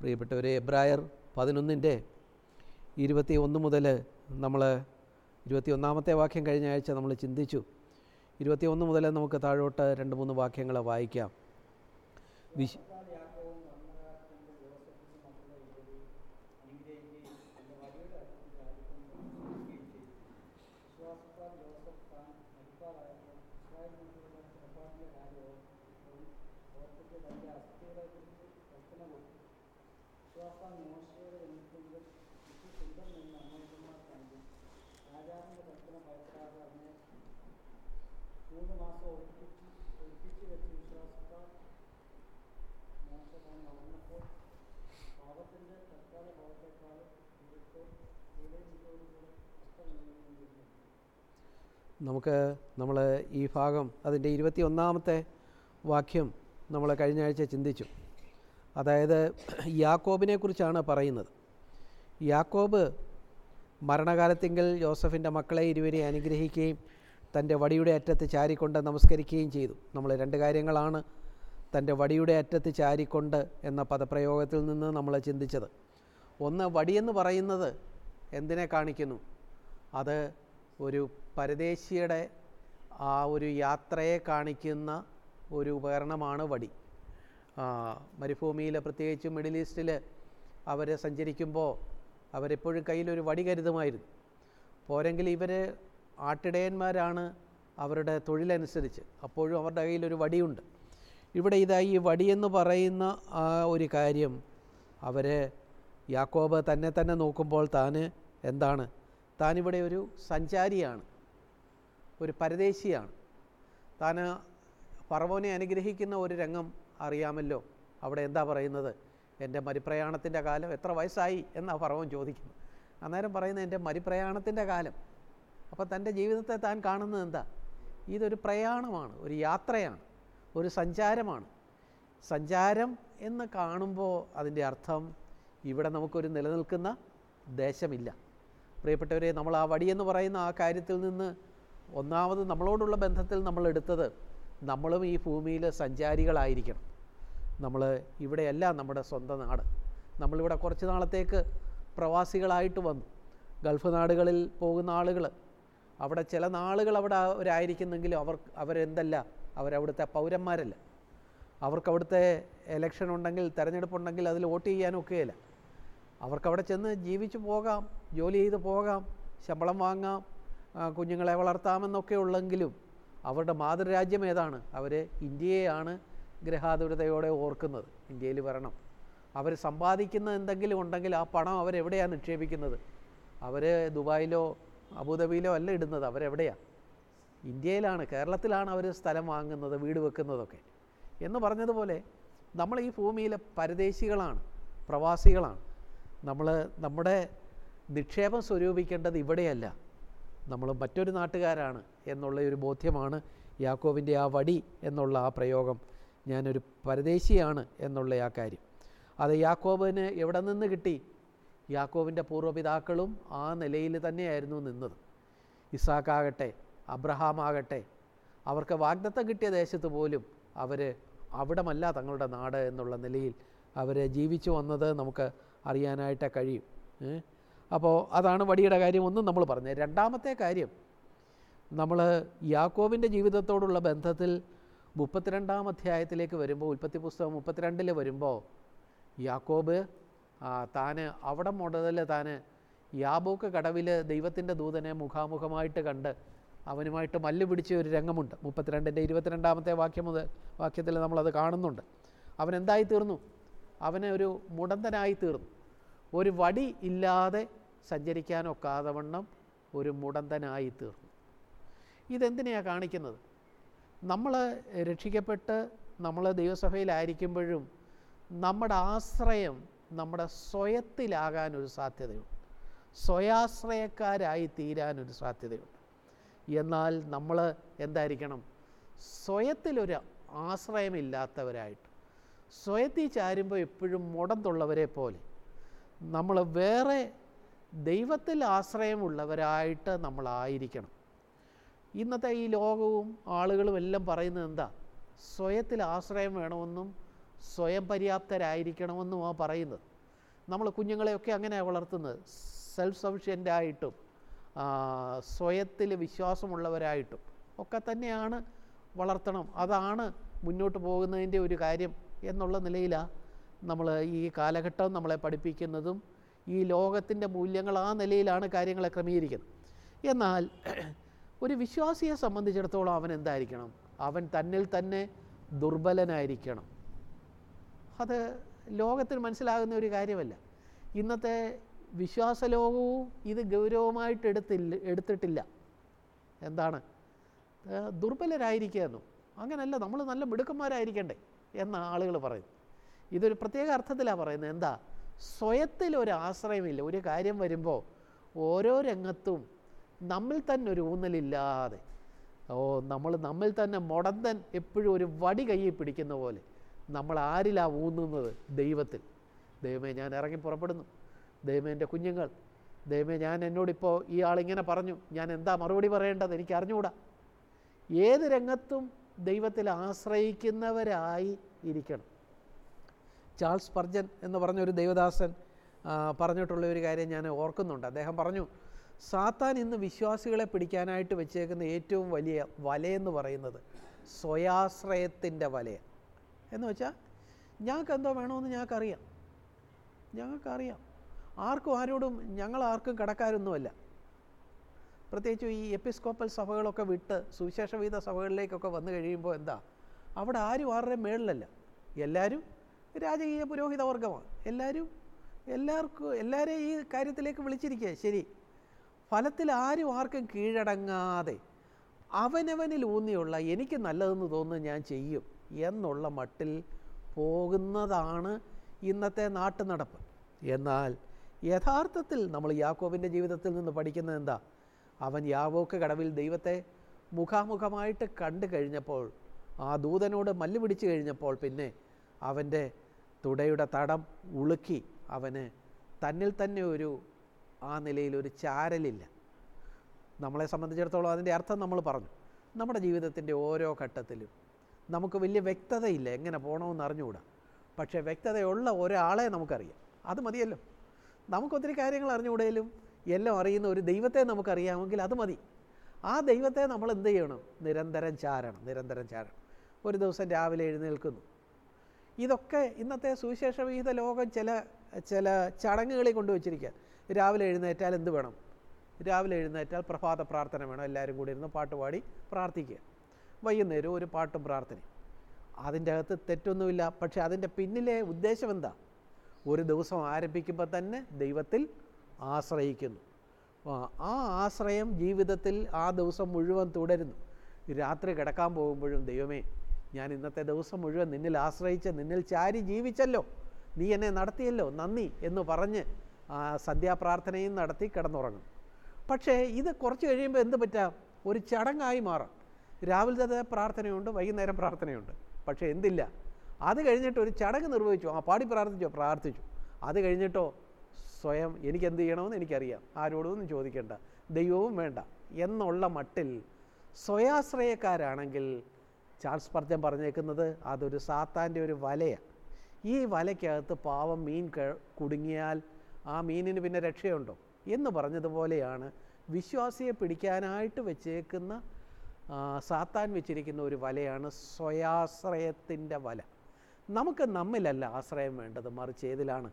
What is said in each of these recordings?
പ്രിയപ്പെട്ടവരെ എബ്രായർ പതിനൊന്നിന്റെ ഇരുപത്തി ഒന്ന് മുതൽ നമ്മൾ ഇരുപത്തി ഒന്നാമത്തെ വാക്യം കഴിഞ്ഞ ആഴ്ച നമ്മൾ ചിന്തിച്ചു. ഇരുപത്തി ഒന്ന് മുതൽ നമുക്ക് താഴോട്ട് രണ്ട് മൂന്ന് വാക്യങ്ങൾ വായിക്കാം. വിശ് നമുക്ക് നമ്മൾ ഈ ഭാഗം അതിന്റെ ഇരുപത്തി ഒന്നാമത്തെ വാക്യം നമ്മൾ കഴിഞ്ഞ ആഴ്ച ചിന്തിച്ചു. അതായത് യാക്കോബിനെക്കുറിച്ചാണ് പറയുന്നത്. യാക്കോബ് മരണകാലത്തെങ്കിൽ ജോസഫിന്റെ മക്കളെ ഇരുവരെ അനുഗ്രഹിക്കുകയും തന്റെ വടിയുടെ അറ്റത്ത് ചാരിക്കൊണ്ട് നമസ്കരിക്കുകയും ചെയ്തു. നമ്മൾ രണ്ട് കാര്യങ്ങളാണ് തന്റെ വടിയുടെ അറ്റത്ത് ചാരിക്കൊണ്ട് എന്ന പദപ്രയോഗത്തിൽ നിന്ന് നമ്മൾ ചിന്തിച്ചത്. ഒന്ന് വടിയെന്ന് പറയുന്നത് എന്തിനെ കാണിക്കുന്നു? അത് ഒരു പരദേശിയുടെ ആ ഒരു യാത്രയെ കാണിക്കുന്ന ഒരു ഉപകരണമാണ് വടി. മരുഭൂമിയിൽ പ്രത്യേകിച്ച് മിഡിൽ ഈസ്റ്റിൽ അവർ സഞ്ചരിക്കുമ്പോൾ അവരെപ്പോഴും കയ്യിലൊരു വടി കരുതുമായിരുന്നു. പോരെങ്കിൽ ഇവർ ആട്ടിടയന്മാരാണ് അവരുടെ തൊഴിലനുസരിച്ച്. അപ്പോഴും അവരുടെ കയ്യിലൊരു വടിയുണ്ട്. ഇവിടെ ഇതാ ഈ വടിയെന്ന് പറയുന്ന ആ ഒരു കാര്യം അവർ യാക്കോബ് തന്നെ തന്നെ നോക്കുമ്പോൾ താൻ എന്താണ്? താനിവിടെ ഒരു സഞ്ചാരിയാണ്. ഒരു പരദേശിയാണ്. താൻ പറവോനെ അനുഗ്രഹിക്കുന്ന ഒരു രംഗം അറിയാമല്ലോ. അവിടെ എന്താ പറയുന്നത്? എന്റെ മരിപ്രയാണത്തിന്റെ കാലം എത്ര വയസ്സായി എന്നാണ് പറവൻ ചോദിക്കുന്നത് അന്നേരം പറയുന്നത് എന്റെ മരിപ്രയാണത്തിന്റെ കാലം. അപ്പോൾ തന്റെ ജീവിതത്തെ താൻ കാണുന്നത് എന്താ? ഇതൊരു പ്രയാണമാണ് ഒരു യാത്രയാണ് ഒരു സഞ്ചാരമാണ്. സഞ്ചാരം എന്ന് കാണുമ്പോൾ അതിന്റെ അർത്ഥം ഇവിടെ നമുക്കൊരു നിലനിൽക്കുന്ന ദേശമില്ല. പ്രിയപ്പെട്ടവരെ നമ്മൾ ആ വടിയെന്ന് പറയുന്ന ആ കാര്യത്തിൽ നിന്ന് ഒന്നാമത് നമ്മളോടുള്ള ബന്ധത്തിൽ നമ്മൾ എടുത്തത് നമ്മളും ഈ ഭൂമിയിൽ സഞ്ചാരികളായിരിക്കണം. നമ്മൾ ഇവിടെയല്ല നമ്മുടെ സ്വന്തം നാട്. നമ്മളിവിടെ കുറച്ച് നാളത്തേക്ക് പ്രവാസികളായിട്ട് വന്നു. ഗൾഫ് നാടുകളിൽ പോകുന്ന ആളുകൾ അവിടെ ചില നാളുകൾ അവിടെ അവരായിരിക്കുന്നെങ്കിലും അവർ അവരെന്തല്ല അവരവിടുത്തെ പൗരന്മാരല്ല. അവർക്ക് അവിടുത്തെ എലക്ഷൻ ഉണ്ടെങ്കിൽ തിരഞ്ഞെടുപ്പുണ്ടെങ്കിൽ അതിൽ വോട്ട് ചെയ്യാനൊക്കെയില്ല. അവർക്കവിടെ ചെന്ന് ജീവിച്ചു പോകാം ജോലി ചെയ്ത് പോകാം ശമ്പളം വാങ്ങാം കുഞ്ഞുങ്ങളെ വളർത്താമെന്നൊക്കെ ഉള്ളെങ്കിലും അവരുടെ മാതൃരാജ്യം ഏതാണ്? അവർ ഇന്ത്യയെയാണ് ഗ്രഹാതുരതയോടെ ഓർക്കുന്നത്. ഇന്ത്യയിൽ വരണം. അവർ സമ്പാദിക്കുന്ന എന്തെങ്കിലും ഉണ്ടെങ്കിൽ ആ പണം അവരെവിടെയാണ് നിക്ഷേപിക്കുന്നത്? അവർ ദുബായിലോ അബുദാബിയിലോ അല്ല ഇടുന്നത് അവരെവിടെയാണ് ഇന്ത്യയിലാണ് കേരളത്തിലാണ് അവർ സ്ഥലം വാങ്ങുന്നത് വീട് വെക്കുന്നതൊക്കെ. എന്ന് പറഞ്ഞതുപോലെ നമ്മൾ ഈ ഭൂമിയിലെ പരദേശികളാണ് പ്രവാസികളാണ്. നമ്മൾ നമ്മുടെ നിക്ഷേപം സ്വരൂപിക്കേണ്ടത് ഇവിടെയല്ല. നമ്മൾ മറ്റൊരു നാട്ടുകാരാണ് എന്നുള്ള ഒരു ബോധ്യമാണ് യാക്കോവിന്റെ ആ വടി എന്നുള്ള ആ പ്രയോഗം. ഞാനൊരു പരദേശിയാണ് എന്നുള്ള ആ കാര്യം. അത് യാക്കോബിന് എവിടെ നിന്ന് കിട്ടി? യാക്കോവിന്റെ പൂർവപിതാക്കളും ആ നിലയിൽ തന്നെയായിരുന്നു നിന്നത്. ഇസാക്കാകട്ടെ അബ്രഹാം ആകട്ടെ അവർക്ക് വാഗ്ദത്തം കിട്ടിയ ദേശത്ത് പോലും അവർ അവിടമല്ല തങ്ങളുടെ നാട് എന്നുള്ള നിലയിൽ അവർ ജീവിച്ചു വന്നത് നമുക്ക് അറിയാനായിട്ട് കഴിയും. അപ്പോൾ അതാണ് വടിയുടെ കാര്യം ഒന്നും നമ്മൾ പറഞ്ഞത്. രണ്ടാമത്തെ കാര്യം നമ്മൾ യാക്കോവിന്റെ ജീവിതത്തോടുള്ള ബന്ധത്തിൽ മുപ്പത്തിരണ്ടാം അധ്യായത്തിലേക്ക് വരുമ്പോൾ ഉൽപ്പത്തി പുസ്തകം മുപ്പത്തിരണ്ടിൽ വരുമ്പോൾ യാക്കോബ് താൻ അവിടെ മുതൽ താൻ യാബോക്ക് കടവിൽ ദൈവത്തിന്റെ ദൂതനെ മുഖാമുഖമായിട്ട് കണ്ട് അവനുമായിട്ട് മല്ല് പിടിച്ച ഒരു രംഗമുണ്ട്. മുപ്പത്തിരണ്ടിന്റെ ഇരുപത്തിരണ്ടാമത്തെ വാക്യം മുതൽ വാക്യത്തിൽ നമ്മളത് കാണുന്നുണ്ട്. അവൻ എന്തായി തീർന്നു അവന് ഒരു മുടന്തനായി തീർന്നു ഒരു വടി ഇല്ലാതെ സഞ്ചരിക്കാനൊക്കാതെ വണ്ണം ഒരു മുടന്തനായി തീർന്നു. ഇതെന്തിനെയാണ് കാണിക്കുന്നത്? നമ്മൾ രക്ഷിക്കപ്പെട്ട് നമ്മൾ ദൈവസഭയിലായിരിക്കുമ്പോഴും നമ്മുടെ ആശ്രയം നമ്മുടെ സ്വയത്തിലാകാനൊരു സാധ്യതയുണ്ട്. സ്വയാശ്രയക്കാരായി തീരാനൊരു സാധ്യതയുണ്ട്. എന്നാൽ നമ്മൾ എന്തായിരിക്കണം? സ്വയത്തിലൊരു ആശ്രയമില്ലാത്തവരായിട്ട്. സ്വയത്തിൽ ചാരുമ്പോൾ എപ്പോഴും മുടന്തുള്ളവരെ പോലെ നമ്മൾ വേറെ ദൈവത്തിൽ ആശ്രയമുള്ളവരായിട്ട് നമ്മളായിരിക്കണം ഇന്നത്തെ ഈ ലോകവും ആളുകളും എല്ലാം പറയുന്നത് എന്താ? സ്വയത്തിൽ ആശ്രയം വേണമെന്നും സ്വയം പര്യാപ്തരായിരിക്കണമെന്നുമാണ് പറയുന്നത്. നമ്മൾ കുഞ്ഞുങ്ങളെയൊക്കെ അങ്ങനെയാണ് വളർത്തുന്നത്. സെൽഫ് സഫിഷ്യന്റ് ആയിട്ടും സ്വയത്തിൽ വിശ്വാസമുള്ളവരായിട്ടും ഒക്കെ തന്നെയാണ് വളർത്തണം. അതാണ് മുന്നോട്ട് പോകുന്നതിന്റെ ഒരു കാര്യം എന്നുള്ള നിലയിലാണ് നമ്മൾ ഈ കാലഘട്ടം നമ്മളെ പഠിപ്പിക്കുന്നതും ഈ ലോകത്തിന്റെ മൂല്യങ്ങൾ ആ നിലയിലാണ് കാര്യങ്ങളെ ക്രമീകരിക്കുന്നത്. എന്നാൽ ഒരു വിശ്വാസിയെ സംബന്ധിച്ചിടത്തോളം അവൻ എന്തായിരിക്കണം? അവൻ തന്നിൽ തന്നെ ദുർബലനായിരിക്കണം. അത് ലോകത്തിന് മനസ്സിലാകുന്ന ഒരു കാര്യമല്ല. ഇന്നത്തെ വിശ്വാസ ലോകവും ഇത് ഗൗരവമായിട്ട് എടുത്തില്ല എടുത്തിട്ടില്ല. എന്താണ്? ദുർബലരായിരിക്കുന്നു അങ്ങനല്ല നമ്മൾ നല്ല മിടുക്കന്മാരായിരിക്കണ്ടേ? എന്ന ആളുകൾ പറയുന്നു. ഇതൊരു പ്രത്യേക അർത്ഥത്തിലാണ് പറയുന്നത്. എന്താ? സ്വയത്തിൽ ഒരു ആശ്രയമില്ല. ഒരു കാര്യം വരുമ്പോൾ ഓരോ രംഗത്തും നമ്മിൽ തന്നെ ഒരു ഊന്നലില്ലാതെ ഓ നമ്മൾ നമ്മിൽ തന്നെ മുടന്തൻ എപ്പോഴും ഒരു വടി കയ്യിൽ പിടിക്കുന്ന പോലെ നമ്മൾ ആരിലാ ഊന്നുന്നത്? ദൈവത്തിൽ. ദൈവമേ ഞാൻ ഇറങ്ങി പുറപ്പെടുന്നു. ദൈവമേ എന്റെ കുഞ്ഞുങ്ങൾ. ദൈവമേ ഞാൻ എന്നോടിപ്പോൾ ഈ ആളിങ്ങനെ പറഞ്ഞു. ഞാൻ എന്താ മറുപടി പറയേണ്ടത്? എനിക്ക് അറിഞ്ഞുകൂടാ. ഏത് രംഗത്തും ദൈവത്തിൽ ആശ്രയിക്കുന്നവരായി ഇരിക്കണം. ചാൾസ് പർജൻ എന്ന് പറഞ്ഞ ഒരു ദൈവദാസൻ പറഞ്ഞിട്ടുള്ള ഒരു കാര്യം ഞാൻ ഓർക്കുന്നുണ്ട്. അദ്ദേഹം പറഞ്ഞു സാത്താൻ ഇന്ന് വിശ്വാസികളെ പിടിക്കാനായിട്ട് വെച്ചേക്കുന്ന ഏറ്റവും വലിയ വലയെന്ന് പറയുന്നത് സ്വയാശ്രയത്തിന്റെ വലയ എന്ന് വെച്ചാൽ ഞങ്ങൾക്ക് എന്തോ വേണമെന്ന് ഞങ്ങൾക്കറിയാം. ഞങ്ങൾക്കറിയാം. ആർക്കും ആരോടും ഞങ്ങൾ ആർക്കും കടക്കാരൊന്നുമല്ല. പ്രത്യേകിച്ച് ഈ എപ്പിസ്കോപ്പൽ സഭകളൊക്കെ വിട്ട് സുവിശേഷവിധ സഭകളിലേക്കൊക്കെ വന്നു കഴിയുമ്പോൾ എന്താ അവിടെ ആരും ആരുടെയും മേളിലല്ല. എല്ലാവരും രാജകീയ പുരോഹിത വർഗമാണ്. എല്ലാവരും എല്ലാവർക്കും എല്ലാവരെയും ഈ കാര്യത്തിലേക്ക് വിളിച്ചിരിക്കുക ശരി. ഫലത്തിൽ ആരും ആർക്കും കീഴടങ്ങാതെ അവനവനിൽ ഊന്നിയുള്ള എനിക്ക് നല്ലതെന്ന് തോന്നുന്നു ഞാൻ ചെയ്യും എന്നുള്ള മട്ടിൽ പോകുന്നതാണ് ഇന്നത്തെ നാട്ടുനടപ്പ്. എന്നാൽ യഥാർത്ഥത്തിൽ നമ്മൾ യാക്കോബിന്റെ ജീവിതത്തിൽ നിന്ന് പഠിക്കുന്നത് എന്താ? അവൻ യാവോക്ക് കടവിൽ ദൈവത്തെ മുഖാമുഖമായിട്ട് കണ്ടു കഴിഞ്ഞപ്പോൾ ആ ദൂതനോട് മല്ല് പിടിച്ചു കഴിഞ്ഞപ്പോൾ പിന്നെ അവന്റെ തുടയുടെ തടം ഉളുക്കി അവന് തന്നിൽ തന്നെ ഒരു ആ നിലയിൽ ഒരു ചാരലില്ല. നമ്മളെ സംബന്ധിച്ചിടത്തോളം അതിന്റെ അർത്ഥം നമ്മൾ പറഞ്ഞു. നമ്മുടെ ജീവിതത്തിന്റെ ഓരോ ഘട്ടത്തിലും നമുക്ക് വലിയ വ്യക്തതയില്ല എങ്ങനെ പോകണമെന്ന് അറിഞ്ഞുകൂടാ. പക്ഷേ വ്യക്തതയുള്ള ഒരാളെ നമുക്കറിയാം. അത് മതിയല്ലോ. നമുക്കൊത്തിരി കാര്യങ്ങൾ അറിഞ്ഞുകൂടെയും എല്ലാം അറിയുന്ന ഒരു ദൈവത്തെ നമുക്കറിയാമെങ്കിൽ അത് മതി. ആ ദൈവത്തെ നമ്മൾ എന്ത് ചെയ്യണം? നിരന്തരം ചാരണം നിരന്തരം ചാരണം. ഒരു ദിവസം രാവിലെ എഴുന്നേൽക്കുന്നു. ഇതൊക്കെ ഇന്നത്തെ സുവിശേഷ വിഹിത ലോകം ചില ചില ചടങ്ങുകളിൽ കൊണ്ടുവച്ചിരിക്കുക. രാവിലെ എഴുന്നേറ്റാൽ എന്ത് വേണം? രാവിലെ എഴുന്നേറ്റാൽ പ്രഭാത പ്രാർത്ഥന വേണം. എല്ലാവരും കൂടി ഇരുന്ന് പാട്ടുപാടി പ്രാർത്ഥിക്കുക. വൈകുന്നേരം ഒരു പാട്ടും പ്രാർത്ഥനയും. അതിന്റെ അകത്ത് തെറ്റൊന്നുമില്ല. പക്ഷേ അതിന്റെ പിന്നിലെ ഉദ്ദേശം എന്താ? ഒരു ദിവസം ആരംഭിക്കുമ്പോൾ തന്നെ ദൈവത്തിൽ ആശ്രയിക്കുന്നു. ആ ആശ്രയം ജീവിതത്തിൽ ആ ദിവസം മുഴുവൻ തുടരുന്നു. രാത്രി കിടക്കാൻ പോകുമ്പോഴും ദൈവമേ ഞാൻ ഇന്നത്തെ ദിവസം മുഴുവൻ നിന്നിൽ ആശ്രയിച്ച് നിന്നിൽ ചാരി ജീവിച്ചല്ലോ. നീ എന്നെ നടത്തിയല്ലോ. നന്ദി എന്ന് പറഞ്ഞ് സന്ധ്യാപ്രാർത്ഥനയും നടത്തി കിടന്നുറങ്ങും. പക്ഷേ ഇത് കുറച്ച് കഴിയുമ്പോൾ എന്ത് പറ്റാം? ഒരു ചടങ്ങായി മാറാം. രാവിലത്തെ പ്രാർത്ഥനയുണ്ട് വൈകുന്നേരം പ്രാർത്ഥനയുണ്ട്. പക്ഷേ എന്തില്ല? അത് കഴിഞ്ഞിട്ട് ഒരു ചടങ്ങ് നിർവഹിച്ചു. ആ പാടി പ്രാർത്ഥിച്ചോ? പ്രാർത്ഥിച്ചു. അത് കഴിഞ്ഞിട്ടോ? സ്വയം എനിക്ക് എന്ത് ചെയ്യണമെന്ന് എനിക്കറിയാം. ആരോടൊന്നും ചോദിക്കേണ്ട. ദൈവവും വേണ്ട. എന്നുള്ള മട്ടിൽ സ്വയാശ്രയക്കാരാണെങ്കിൽ ചാൾസ് പർജൻ പറഞ്ഞേക്കുന്നത് അതൊരു സാത്താന്റെ ഒരു വലയാണ് ഈ വലയ്ക്കകത്ത് പാവം മീൻ കുടുങ്ങിയാൽ ആ മീനിന് പിന്നെ രക്ഷയുണ്ടോ? എന്ന് പറഞ്ഞതുപോലെയാണ് വിശ്വാസിയെ പിടിക്കാനായിട്ട് വെച്ചേക്കുന്ന സാത്താൻ വെച്ചിരിക്കുന്ന ഒരു വലയാണ് സ്വയാശ്രയത്തിന്റെ വല. നമുക്ക് നമ്മിലല്ല ആശ്രയം വേണ്ടത് മറിച്ച് ഏതിലാണ്?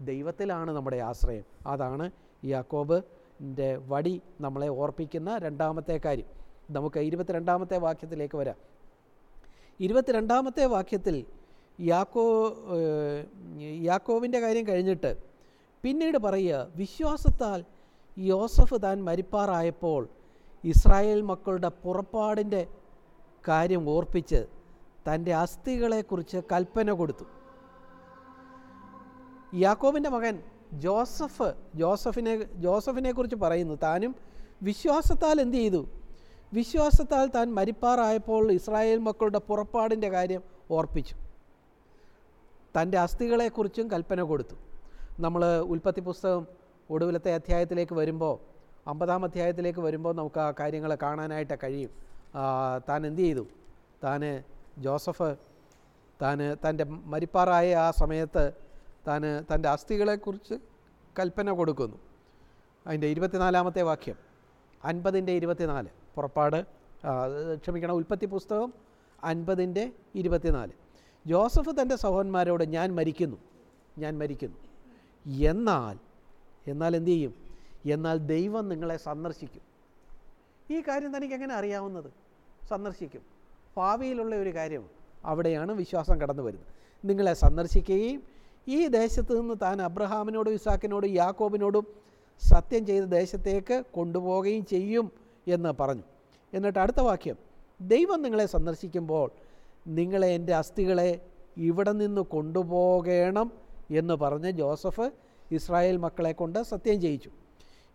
ദൈവത്തിലാണ് നമ്മുടെ ആശ്രയം. അതാണ് യാക്കോബിന്റെ വടി നമ്മളെ ഓർപ്പിക്കുന്ന രണ്ടാമത്തെ കാര്യം. നമുക്ക് ഇരുപത്തിരണ്ടാമത്തെ വാക്യത്തിലേക്ക് വരാം. ഇരുപത്തിരണ്ടാമത്തെ വാക്യത്തിൽ യാക്കോ യാക്കോവിന്റെ കാര്യം കഴിഞ്ഞിട്ട് പിന്നീട് പറയുക വിശ്വാസത്താൽ യോസഫ് താൻ മരിപ്പാറായപ്പോൾ ഇസ്രായേൽ മക്കളുടെ പുറപ്പാടിന്റെ കാര്യം ഓർപ്പിച്ച് തന്റെ അസ്ഥികളെക്കുറിച്ച് കൽപ്പന കൊടുത്തു. യാക്കോബിന്റെ മകൻ ജോസഫ് ജോസഫിനെ ജോസഫിനെക്കുറിച്ച് പറയുന്നു താനും വിശ്വാസത്താൽ എന്ത് ചെയ്തു? വിശ്വാസത്താൽ താൻ മരിപ്പാറായപ്പോൾ ഇസ്രായേൽ മക്കളുടെ പുറപ്പാടിന്റെ കാര്യം ഓർപ്പിച്ചു. തന്റെ അസ്ഥികളെക്കുറിച്ചും കൽപ്പന കൊടുത്തു. നമ്മൾ ഉൽപ്പത്തി പുസ്തകം ഒടുവിലത്തെ അധ്യായത്തിലേക്ക് വരുമ്പോൾ അമ്പതാം അധ്യായത്തിലേക്ക് വരുമ്പോൾ നമുക്ക് ആ കാര്യങ്ങൾ കാണാനായിട്ട് കഴിയും. താൻ എന്ത് ചെയ്തു? താൻ ജോസഫ് താൻ തന്റെ മരിപ്പാറായ ആ സമയത്ത് താൻ തന്റെ അസ്ഥികളെക്കുറിച്ച് കൽപ്പന കൊടുക്കുന്നു. അതിന്റെ ഇരുപത്തിനാലാമത്തെ വാക്യം അൻപതിന്റെ ഇരുപത്തിനാല്. പുറപ്പാട് ക്ഷമിക്കണം ഉൽപ്പത്തി പുസ്തകം അൻപതിന്റെ ഇരുപത്തിനാല്. ജോസഫ് തന്റെ സഹോദരന്മാരോട് ഞാൻ മരിക്കുന്നു ഞാൻ മരിക്കുന്നു. എന്നാൽ എന്നാൽ എന്തു ചെയ്യും? എന്നാൽ ദൈവം നിങ്ങളെ സന്ദർശിക്കും. ഈ കാര്യം തനിക്ക് എങ്ങനെ അറിയാവുന്നത്? സന്ദർശിക്കും. ഭാവിയിലുള്ള ഒരു കാര്യം അവിടെയാണ് വിശ്വാസം കടന്നു വരുന്നത്. നിങ്ങളെ സന്ദർശിക്കുകയും ഈ ദേശത്ത് നിന്ന് താൻ അബ്രഹാമിനോടും ഇസാക്കിനോടും യാക്കോബിനോടും സത്യം ചെയ്ത ദേശത്തേക്ക് കൊണ്ടുപോവുകയും ചെയ്യും. എന്ന് പറഞ്ഞു. എന്നിട്ട് അടുത്ത വാക്യം ദൈവം നിങ്ങളെ സന്ദർശിക്കുമ്പോൾ നിങ്ങളെ എന്റെ അസ്ഥികളെ ഇവിടെ നിന്ന് കൊണ്ടുപോകണം എന്ന് പറഞ്ഞ് ജോസഫ് ഇസ്രായേൽ മക്കളെ കൊണ്ട് സത്യം ചെയ്യിച്ചു.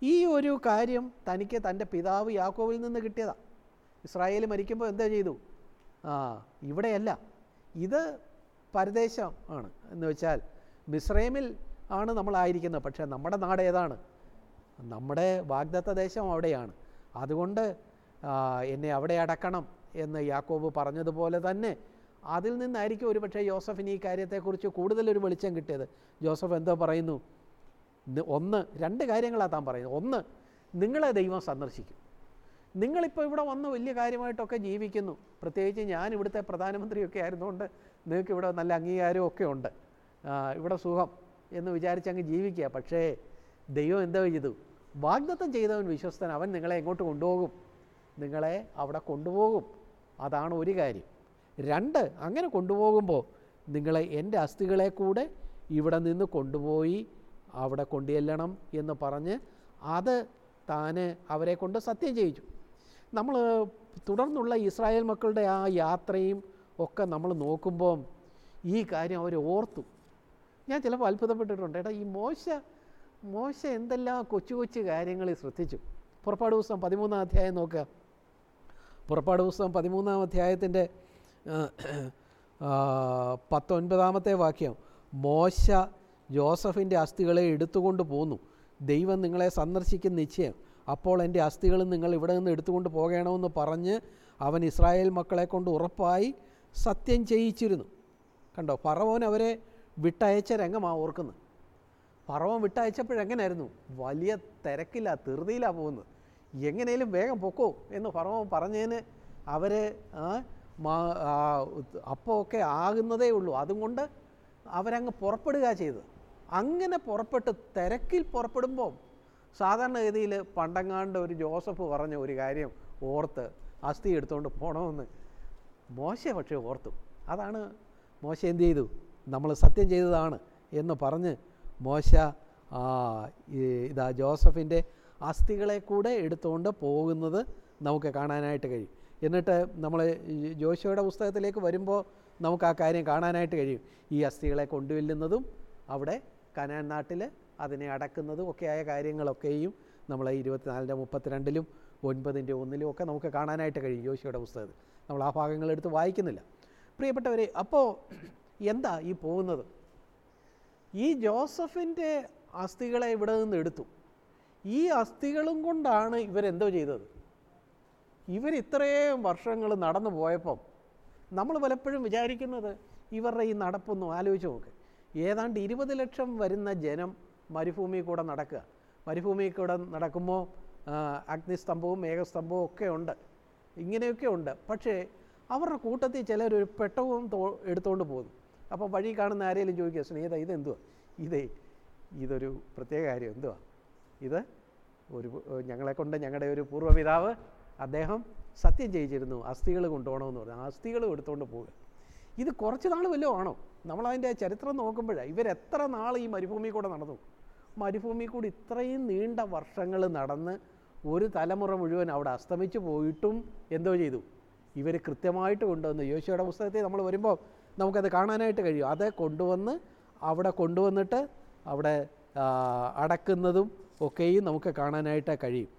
ഈ ഒരു കാര്യം തനിക്ക് തന്റെ പിതാവ് യാക്കോവിൽ നിന്ന് കിട്ടിയതാണ് ഇസ്രായേൽ മരിക്കുമ്പോൾ എന്താ ചെയ്തു? ആ ഇവിടെയല്ല. ഇത് പരദേശം ആണ് എന്ന് വെച്ചാൽ മിസ്രൈമിൽ ആണ് നമ്മളായിരിക്കുന്നത് പക്ഷേ നമ്മുടെ നാട് ഏതാണ്? നമ്മുടെ വാഗ്ദത്ത ദേശം അവിടെയാണ്. അതുകൊണ്ട് എന്നെ അവിടെ അടക്കണം എന്ന് യാക്കോബ് പറഞ്ഞതുപോലെ തന്നെ അതിൽ നിന്നായിരിക്കും ഒരുപക്ഷെ ജോസഫിന് ഈ കാര്യത്തെക്കുറിച്ച് കൂടുതലൊരു വെളിച്ചം കിട്ടിയത്. ജോസഫ് എന്തോ പറയുന്നു ഒന്ന് രണ്ട് കാര്യങ്ങളാണ് താൻ പറയുന്നത്. ഒന്ന് നിങ്ങളെ ദൈവം സന്ദർശിക്കും. നിങ്ങളിപ്പോൾ ഇവിടെ വന്ന് വലിയ കാര്യമായിട്ടൊക്കെ ജീവിക്കുന്നു. പ്രത്യേകിച്ച് ഞാൻ ഇവിടുത്തെ പ്രധാനമന്ത്രിയൊക്കെ ആയിരുന്നുകൊണ്ട് നിങ്ങൾക്ക് ഇവിടെ നല്ല അംഗീകാരവും ഒക്കെ ഉണ്ട്. ഇവിടെ സുഖം എന്ന് വിചാരിച്ച് അങ്ങ് ജീവിക്കുക. പക്ഷേ ദൈവം എന്താ ചെയ്തു? വാഗ്ദത്തം ചെയ്തവൻ വിശ്വസ്തൻ. അവൻ നിങ്ങളെ എങ്ങോട്ട് കൊണ്ടുപോകും? നിങ്ങളെ അവിടെ കൊണ്ടുപോകും. അതാണ് ഒരു കാര്യം. രണ്ട് അങ്ങനെ കൊണ്ടുപോകുമ്പോൾ നിങ്ങളെ എന്റെ അസ്ഥികളെ കൂടെ ഇവിടെ നിന്ന് കൊണ്ടുപോയി അവിടെ കൊണ്ടുചെല്ലണം എന്ന് പറഞ്ഞ് അത് താന് അവരെ കൊണ്ട് സത്യം ചെയ്യിച്ചു. നമ്മൾ തുടർന്നുള്ള ഇസ്രായേൽ മക്കളുടെ ആ യാത്രയും ഒക്കെ നമ്മൾ നോക്കുമ്പം ഈ കാര്യം അവർ ഓർത്തു. ഞാൻ ചിലപ്പോൾ അത്ഭുതപ്പെട്ടിട്ടുണ്ട്. ഏട്ടാ ഈ മോശ മോശ എന്തെല്ലാം കൊച്ചു കൊച്ചു കാര്യങ്ങൾ ശ്രദ്ധിച്ചു. പുറപ്പാട് പുസ്തകം പതിമൂന്നാം അധ്യായം നോക്കുക പുറപ്പാട് പുസ്തകം പതിമൂന്നാം അധ്യായത്തിന്റെ പത്തൊൻപതാമത്തെ വാക്യം മോശ ജോസഫിന്റെ അസ്ഥികളെ എടുത്തുകൊണ്ട് പോന്നു. ദൈവം നിങ്ങളെ സന്ദർശിക്കുന്ന നിശ്ചയം. അപ്പോൾ എന്റെ അസ്ഥികൾ നിങ്ങൾ ഇവിടെ നിന്ന് എടുത്തുകൊണ്ട് പോകണമെന്ന് പറഞ്ഞ് അവൻ ഇസ്രായേൽ മക്കളെ കൊണ്ട് ഉറപ്പായി സത്യം ചെയ്യിച്ചിരുന്നു. കണ്ടോ? ഫറവോൻ അവരെ വിട്ടയച്ച രംഗമാണ് ഓർക്കുന്നത്. ഫറവോൻ വിട്ടയച്ചപ്പോഴെങ്ങനായിരുന്നു? വലിയ തിരക്കില്ല ധൃതിയിലാണ് പോകുന്നത്. എങ്ങനെയും വേഗം പൊക്കോ എന്ന് പറവൻ പറഞ്ഞതിന് അവർ അപ്പോഴൊക്കെ ആകുന്നതേ ഉള്ളൂ. അതുകൊണ്ട് അവരങ്ങ് പുറപ്പെടുക ചെയ്തു അങ്ങനെ പുറപ്പെട്ട് തിരക്കിൽ പുറപ്പെടുമ്പോൾ സാധാരണഗതിയിൽ പണ്ടങ്ങാണ്ട് ഒരു ജോസഫ് പറഞ്ഞ ഒരു കാര്യം ഓർത്ത് അസ്ഥി എടുത്തുകൊണ്ട് പോകണമെന്ന് മോശ പക്ഷേ ഓർത്തു. അതാണ് മോശ എന്ത് ചെയ്തു? നമ്മൾ സത്യം ചെയ്തതാണ് എന്ന് പറഞ്ഞ് മോശ ഇതാ ജോസഫിന്റെ അസ്ഥികളെ കൂടെ എടുത്തുകൊണ്ട് പോകുന്നത് നമുക്ക് കാണാനായിട്ട് കഴിയും. എന്നിട്ട് നമ്മൾ ജോഷയുടെ പുസ്തകത്തിലേക്ക് വരുമ്പോൾ നമുക്ക് ആ കാര്യം കാണാനായിട്ട് കഴിയും. ഈ അസ്ഥികളെ കൊണ്ടുവല്ലുന്നതും അവിടെ കനാൻ നാട്ടിൽ അതിനെ അടക്കുന്നതും ഒക്കെയായ കാര്യങ്ങളൊക്കെയും നമ്മൾ ഇരുപത്തിനാലിന്റെ മുപ്പത്തിരണ്ടിലും ഒൻപതിന്റെ ഒന്നിലും ഒക്കെ നമുക്ക് കാണാനായിട്ട് കഴിയും ജോഷിയുടെ പുസ്തകത്തിൽ. നമ്മൾ ആ ഭാഗങ്ങളെടുത്ത് വായിക്കുന്നില്ല. പ്രിയപ്പെട്ടവരെ അപ്പോൾ എന്താ ഈ പോകുന്നത്? ഈ ജോസഫിന്റെ അസ്ഥികളെ ഇവിടെ നിന്ന് എടുത്തു. ഈ അസ്ഥികളും കൊണ്ടാണ് ഇവരെന്തോ ചെയ്തത്. ഇവർ ഇത്രയും വർഷങ്ങൾ നടന്നു പോയപ്പം നമ്മൾ പലപ്പോഴും വിചാരിക്കുന്നത് ഇവരുടെ ഈ നടപ്പൊന്നും ആലോചിച്ച് നോക്ക്. ഏതാണ്ട് ഇരുപത് ലക്ഷം വരുന്ന ജനം മരുഭൂമിയിൽ കൂടെ നടക്കുക. മരുഭൂമിയിൽ കൂടെ നടക്കുമ്പോൾ അഗ്നിസ്തംഭവും മേഘസ്തംഭവും ഒക്കെ ഉണ്ട്. ഇങ്ങനെയൊക്കെ ഉണ്ട്. പക്ഷേ അവരുടെ കൂട്ടത്തിൽ ചിലരൊരു പെട്ടവും തോ എടുത്തുകൊണ്ട് പോകുന്നു അപ്പോൾ വഴി കാണുന്ന ആരെങ്കിലും ചോദിക്കുക സ്നേഹിത ഇതെന്തുവാ ഇതേ ഇതൊരു പ്രത്യേക കാര്യം എന്തുവാ? ഇത് ഒരു ഞങ്ങളെ കൊണ്ട് ഞങ്ങളുടെ ഒരു പൂർവപിതാവ് അദ്ദേഹം സത്യം ചെയ്യിച്ചിരുന്നു അസ്ഥികൾ കൊണ്ടുപോകണമെന്ന് പറഞ്ഞു. അസ്ഥികൾ എടുത്തുകൊണ്ട് പോവുക. ഇത് കുറച്ച് നാൾ വല്ലതും ആണോ? നമ്മളതിന്റെ ചരിത്രം നോക്കുമ്പോഴേ ഇവരെത്ര നാൾ ഈ മരുഭൂമി കൂടെ നടന്നു? മരുഭൂമി കൂടി ഇത്രയും നീണ്ട വർഷങ്ങൾ നടന്ന് ഒരു തലമുറ മുഴുവൻ അവിടെ അസ്തമിച്ചു പോയിട്ടും എന്തോ ചെയ്തു. ഇവർ കൃത്യമായിട്ട് കൊണ്ടുവന്ന്. യോശുവയുടെ പുസ്തകത്തിൽ നമ്മൾ വരുമ്പോൾ നമുക്കത് കാണാനായിട്ട് കഴിയും. അത് കൊണ്ടുവന്ന് അവിടെ കൊണ്ടുവന്നിട്ട് അവിടെ അടക്കുന്നതും ഒക്കെയും നമുക്ക് കാണാനായിട്ട് കഴിയും.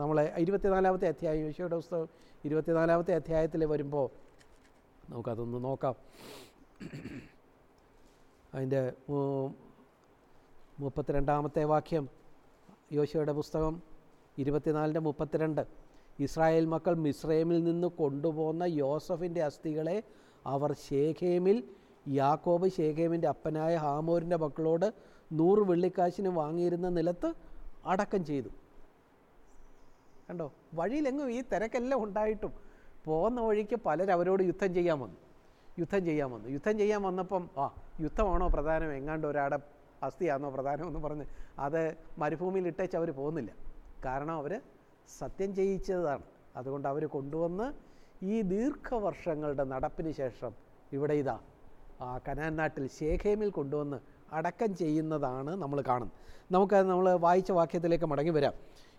നമ്മളെ ഇരുപത്തിനാലാമത്തെ അധ്യായം യോശുവയുടെ പുസ്തകം ഇരുപത്തിനാലാമത്തെ അധ്യായത്തിൽ വരുമ്പോൾ നമുക്കതൊന്ന് നോക്കാം. അതിന്റെ മുപ്പത്തിരണ്ടാമത്തെ വാക്യം യോശുവയുടെ പുസ്തകം ഇരുപത്തിനാലിന്റെ മുപ്പത്തിരണ്ട്. ഇസ്രായേൽ മക്കൾ മിസ്രൈമിൽ നിന്ന് കൊണ്ടുപോകുന്ന യോസഫിന്റെ അസ്ഥികളെ അവർ ശേഖേമിൽ യാക്കോബ് ഷേഖേമിന്റെ അപ്പനായ ഹാമോരിന്റെ മക്കളോട് നൂറ് വെള്ളിക്കാശിന് വാങ്ങിയിരുന്ന നിലത്ത് അടക്കം ചെയ്തു. കണ്ടോ? വഴിയിലെങ്ങും ഈ തിരക്കെല്ലാം ഉണ്ടായിട്ടും പോകുന്ന വഴിക്ക് പലരും അവരോട് യുദ്ധം ചെയ്യാൻ വന്നു. യുദ്ധം ചെയ്യാൻ വന്നു. യുദ്ധം ചെയ്യാൻ വന്നപ്പം ആ യുദ്ധമാണോ പ്രധാനം? എങ്ങാണ്ട് ഒരാടെ അസ്ഥിയാണോ പ്രധാനം എന്ന് പറഞ്ഞ് അത് മരുഭൂമിയിൽ ഇട്ടേച്ച് അവർ പോകുന്നില്ല. കാരണം അവർ സത്യം ചെയ്യിച്ചതാണ് അതുകൊണ്ട് അവർ കൊണ്ടുവന്ന് ഈ ദീർഘവർഷങ്ങളുടെ നടപ്പിന് ശേഷം ഇവിടെ ഇതാ ആ കനാൻ നാട്ടിൽ ശേഖേമിൽ കൊണ്ടുവന്ന് അടക്കം ചെയ്യുന്നതാണ് നമ്മൾ കാണുന്നത്. നമുക്ക് നമ്മൾ വായിച്ച വാക്യത്തിലേക്ക് മടങ്ങി വരാം.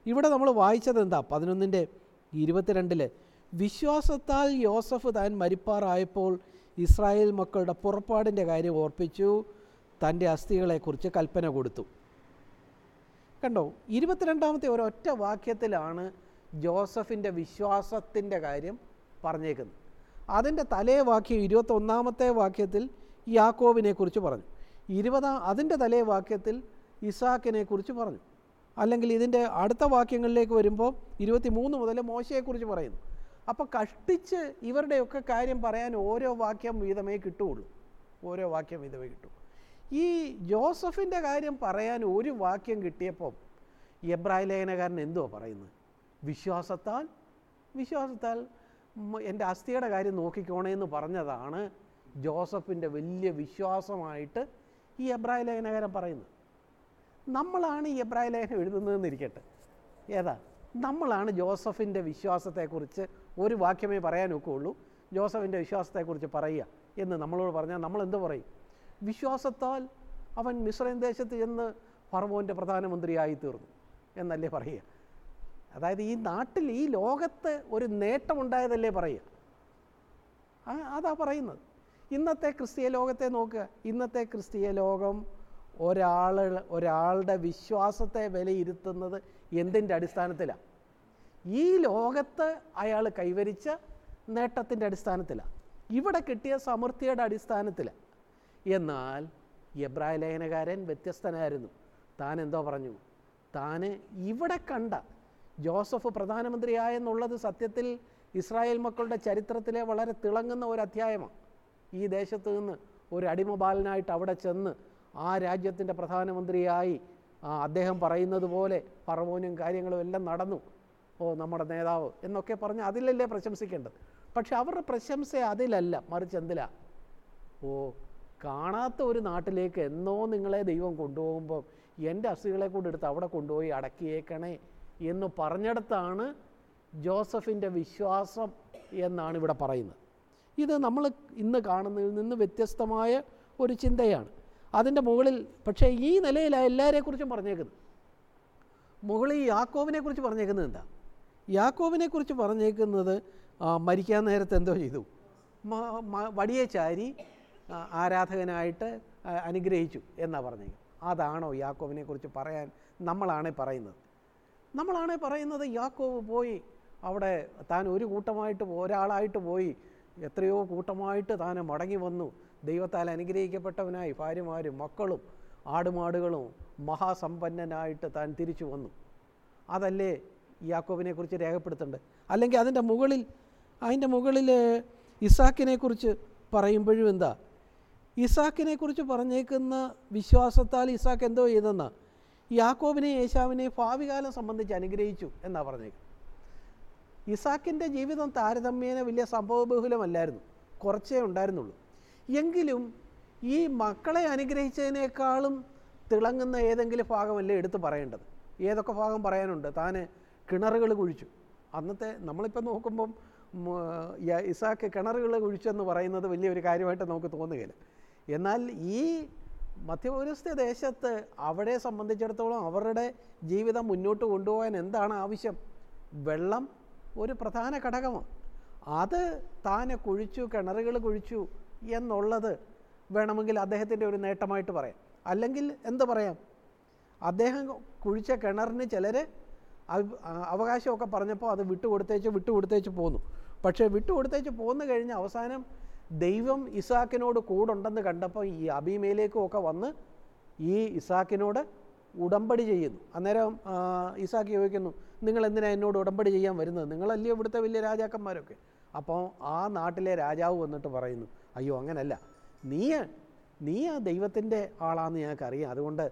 ഇവിടെ നമ്മൾ വായിച്ചത് എന്താ? പതിനൊന്നിന്റെ ഇരുപത്തിരണ്ടിൽ വിശ്വാസത്താൽ യോസഫ് താൻ മരിപ്പാറായപ്പോൾ ഇസ്രായേൽ മക്കളുടെ പുറപ്പാടിന്റെ കാര്യം ഓർപ്പിച്ചു തന്റെ അസ്ഥികളെക്കുറിച്ച് കൽപ്പന കൊടുത്തു. കണ്ടോ ഇരുപത്തിരണ്ടാമത്തെ ഒരൊറ്റ വാക്യത്തിലാണ് ജോസഫിന്റെ വിശ്വാസത്തിന്റെ കാര്യം പറഞ്ഞേക്കുന്നത്. അതിന്റെ തലേ വാക്യം ഇരുപത്തൊന്നാമത്തെ വാക്യത്തിൽ യാക്കോവിനെക്കുറിച്ച് പറഞ്ഞു. ഇരുപതാം അതിന്റെ തലേ വാക്യത്തിൽ ഇസാക്കിനെ കുറിച്ച് പറഞ്ഞു. അല്ലെങ്കിൽ ഇതിന്റെ അടുത്ത വാക്യങ്ങളിലേക്ക് വരുമ്പോൾ ഇരുപത്തി മൂന്ന് മുതൽ മോശയെക്കുറിച്ച് പറയുന്നു. അപ്പോൾ കഷ്ടിച്ച് ഇവരുടെയൊക്കെ കാര്യം പറയാൻ ഓരോ വാക്യം വീതമേ കിട്ടുകയുള്ളൂ. ഓരോ വാക്യം വീതമേ കിട്ടൂ ഈ ജോസഫിന്റെ കാര്യം പറയാൻ ഒരു വാക്യം കിട്ടിയപ്പം എബ്രായ ലേഖനകാരൻ എന്തുവാ പറയുന്നത്? വിശ്വാസത്താൽ വിശ്വാസത്താൽ എന്റെ അസ്ഥിയുടെ കാര്യം നോക്കിക്കോണേ എന്ന് പറഞ്ഞതാണ് ജോസഫിന്റെ വലിയ വിശ്വാസമായിട്ട് ഈ എബ്രായ ലേഖനകാരൻ പറയുന്നത്. നമ്മളാണ് ഈ എബ്രായ ലേഖനം എഴുതുന്നതെന്ന് ഇരിക്കട്ടെ ഏതാ? നമ്മളാണ് ജോസഫിന്റെ വിശ്വാസത്തെക്കുറിച്ച് ഒരു വാക്യമേ പറയാനൊക്കെ ഉള്ളൂ. ജോസഫിന്റെ വിശ്വാസത്തെക്കുറിച്ച് പറയുക എന്ന് നമ്മളോട് പറഞ്ഞാൽ നമ്മൾ എന്ത് പറയും? വിശ്വാസത്താൽ അവൻ മിശ്രൈം ദേശത്ത് ചെന്ന് ഫർവോന്റെ പ്രധാനമന്ത്രിയായി തീർന്നു എന്നല്ലേ പറയുക. അതായത് ഈ നാട്ടിൽ ഈ ലോകത്ത് ഒരു നേട്ടമുണ്ടായതല്ലേ പറയുക. അതാ പറയുന്നത്. ഇന്നത്തെ ക്രിസ്തീയ ലോകത്തെ നോക്കുക. ഇന്നത്തെ ക്രിസ്തീയ ലോകം ഒരാൾ ഒരാളുടെ വിശ്വാസത്തെ വിലയിരുത്തുന്നത് എന്തിന്റെ അടിസ്ഥാനത്തിലാണ് ഈ ലോകത്ത് അയാൾ കൈവരിച്ച നേട്ടത്തിന്റെ അടിസ്ഥാനത്തിലാണ് ഇവിടെ കിട്ടിയ സമൃദ്ധിയുടെ അടിസ്ഥാനത്തിലാണ് എന്നാൽ എബ്രായ ലേഖനകാരൻ വ്യത്യസ്തനായിരുന്നു. താൻ എന്തോ പറഞ്ഞു? താൻ ഇവിടെ കണ്ട ജോസഫ് പ്രധാനമന്ത്രിയായെന്നുള്ളത് സത്യത്തിൽ ഇസ്രായേൽ മക്കളുടെ ചരിത്രത്തിലെ വളരെ തിളങ്ങുന്ന ഒരു അധ്യായമാണ്. ഈ ദേശത്ത് നിന്ന് ഒരു അടിമ ബാലനായിട്ട് അവിടെ ചെന്ന് ആ രാജ്യത്തിന്റെ പ്രധാനമന്ത്രിയായി അദ്ദേഹം പറയുന്നത് പോലെ പറവോനും കാര്യങ്ങളും എല്ലാം നടന്നു. ഓ നമ്മുടെ നേതാവ് എന്നൊക്കെ പറഞ്ഞ് അതിലല്ലേ പ്രശംസിക്കേണ്ടത്? പക്ഷെ അവരുടെ പ്രശംസ അതിലല്ല. മറിച്ച് എന്തിലാ? ഓ കാണാത്ത ഒരു നാട്ടിലേക്ക് എന്നോ നിങ്ങളെ ദൈവം കൊണ്ടുപോകുമ്പോൾ എന്റെ അസ്ഥികളെ കൂടെ എടുത്ത് അവിടെ കൊണ്ടുപോയി അടക്കിയേക്കണേ എന്ന് പറഞ്ഞിടത്താണ് ജോസഫിന്റെ വിശ്വാസം എന്നാണ് ഇവിടെ പറയുന്നത്. ഇത് നമ്മൾ ഇന്ന് കാണുന്നതിൽ നിന്ന് വ്യത്യസ്തമായ ഒരു ചിന്തയാണ്. അതിന്റെ മുകളിൽ പക്ഷേ ഈ നിലയിലാണ് എല്ലാവരെക്കുറിച്ചും പറഞ്ഞേക്കുന്നത്. മുകളിൽ യാക്കോവിനെക്കുറിച്ച് പറഞ്ഞേക്കുന്നത് എന്താ? യാക്കോവിനെക്കുറിച്ച് പറഞ്ഞേക്കുന്നത് മരിക്കാൻ നേരത്തെ എന്തോ ചെയ്തു? വടിയെ ചാരി ആരാധകനായിട്ട് അനുഗ്രഹിച്ചു എന്നാണ് പറഞ്ഞത്. അതാണോ യാക്കോവിനെ കുറിച്ച് പറയാൻ നമ്മളാണേ പറയുന്നത്. നമ്മളാണേ പറയുന്നത് യാക്കോബ് പോയി അവിടെ താൻ ഒരു കൂട്ടമായിട്ട് ഒരാളായിട്ട് പോയി എത്രയോ കൂട്ടമായിട്ട് താൻ മടങ്ങി വന്നു. ദൈവത്താൽ അനുഗ്രഹിക്കപ്പെട്ടവനായി ഭാര്യമാരും മക്കളും ആടുമാടുകളും മഹാസമ്പന്നനായിട്ട് താൻ തിരിച്ചു വന്നു. അതല്ലേ യാക്കോബിനെക്കുറിച്ച് രേഖപ്പെടുത്തേണ്ടത്? അല്ലെങ്കിൽ അതിന്റെ മുകളിൽ അതിന്റെ മുകളിൽ ഇസാക്കിനെ കുറിച്ച് പറയുമ്പോഴും എന്താ? ഇസാക്കിനെ കുറിച്ച് പറഞ്ഞേക്കുന്ന വിശ്വാസത്താൽ ഇസാക്ക് എന്തോ ചെയ്തെന്ന് യാക്കോബിനെ യേശാവിനെ ഭാവി കാലം സംബന്ധിച്ച് അനുഗ്രഹിച്ചു എന്നാ പറഞ്ഞേക്കുന്നത്. ഇസാക്കിന്റെ ജീവിതം താരതമ്യേന വലിയ സംഭവബഹുലമല്ലായിരുന്നു. കുറച്ചേ ഉണ്ടായിരുന്നുള്ളൂ. എങ്കിലും ഈ മക്കളെ അനുഗ്രഹിച്ചതിനേക്കാളും തിളങ്ങുന്ന ഏതെങ്കിലും ഭാഗമല്ലേ എടുത്തു പറയേണ്ടത്? ഏതൊക്കെ ഭാഗം പറയാനുണ്ട്? താൻ കിണറുകൾ കുഴിച്ചു. അന്നത്തെ നമ്മളിപ്പോൾ നോക്കുമ്പം ഇസാക്ക് കിണറുകൾ കുഴിച്ചെന്ന് പറയുന്നത് വലിയൊരു കാര്യമായിട്ട് നമുക്ക് തോന്നുകയില്ല. എന്നാൽ ഈ മധ്യപൗരസ്ത്യ ദേശത്ത് അവരെ സംബന്ധിച്ചിടത്തോളം അവരുടെ ജീവിതം മുന്നോട്ട് കൊണ്ടുപോകാൻ എന്താണ് ആവശ്യം? വെള്ളം ഒരു പ്രധാന ഘടകമാണ്. അത് താനെ കുഴിച്ചു കിണറുകൾ കുഴിച്ചു എന്നുള്ളത് വേണമെങ്കിൽ അദ്ദേഹത്തിന്റെ ഒരു നേട്ടമായിട്ട് പറയാം. അല്ലെങ്കിൽ എന്ത് പറയാം? അദ്ദേഹം കുഴിച്ച കിണറിന് ചിലർ അവകാശമൊക്കെ പറഞ്ഞപ്പോൾ അത് വിട്ടുകൊടുത്തേച്ച് വിട്ടുകൊടുത്തേച്ച് പോന്നു. പക്ഷേ വിട്ടുകൊടുത്തേച്ച് പോന്നു കഴിഞ്ഞ് അവസാനം ദൈവം ഇസാക്കിനോട് കൂടുണ്ടെന്ന് കണ്ടപ്പോൾ ഈ അബിമേലേക്കും ഒക്കെ വന്ന് ഈ ഇസാക്കിനോട് ഉടമ്പടി ചെയ്യുന്നു. അന്നേരം ഇസാക്കി ചോദിക്കുന്നു നിങ്ങൾ എന്തിനാണ് എന്നോട് ഉടമ്പടി ചെയ്യാൻ വരുന്നത്? നിങ്ങളല്ലയോ ഇവിടുത്തെ വലിയ രാജാക്കന്മാരൊക്കെ? അപ്പോൾ ആ നാട്ടിലെ രാജാവ് വന്നിട്ട് പറയുന്നു അയ്യോ അങ്ങനല്ല. നീ നീ ആ ദൈവത്തിന്റെ ആളാന്ന് ഞങ്ങൾക്കറിയാം. അതുകൊണ്ട്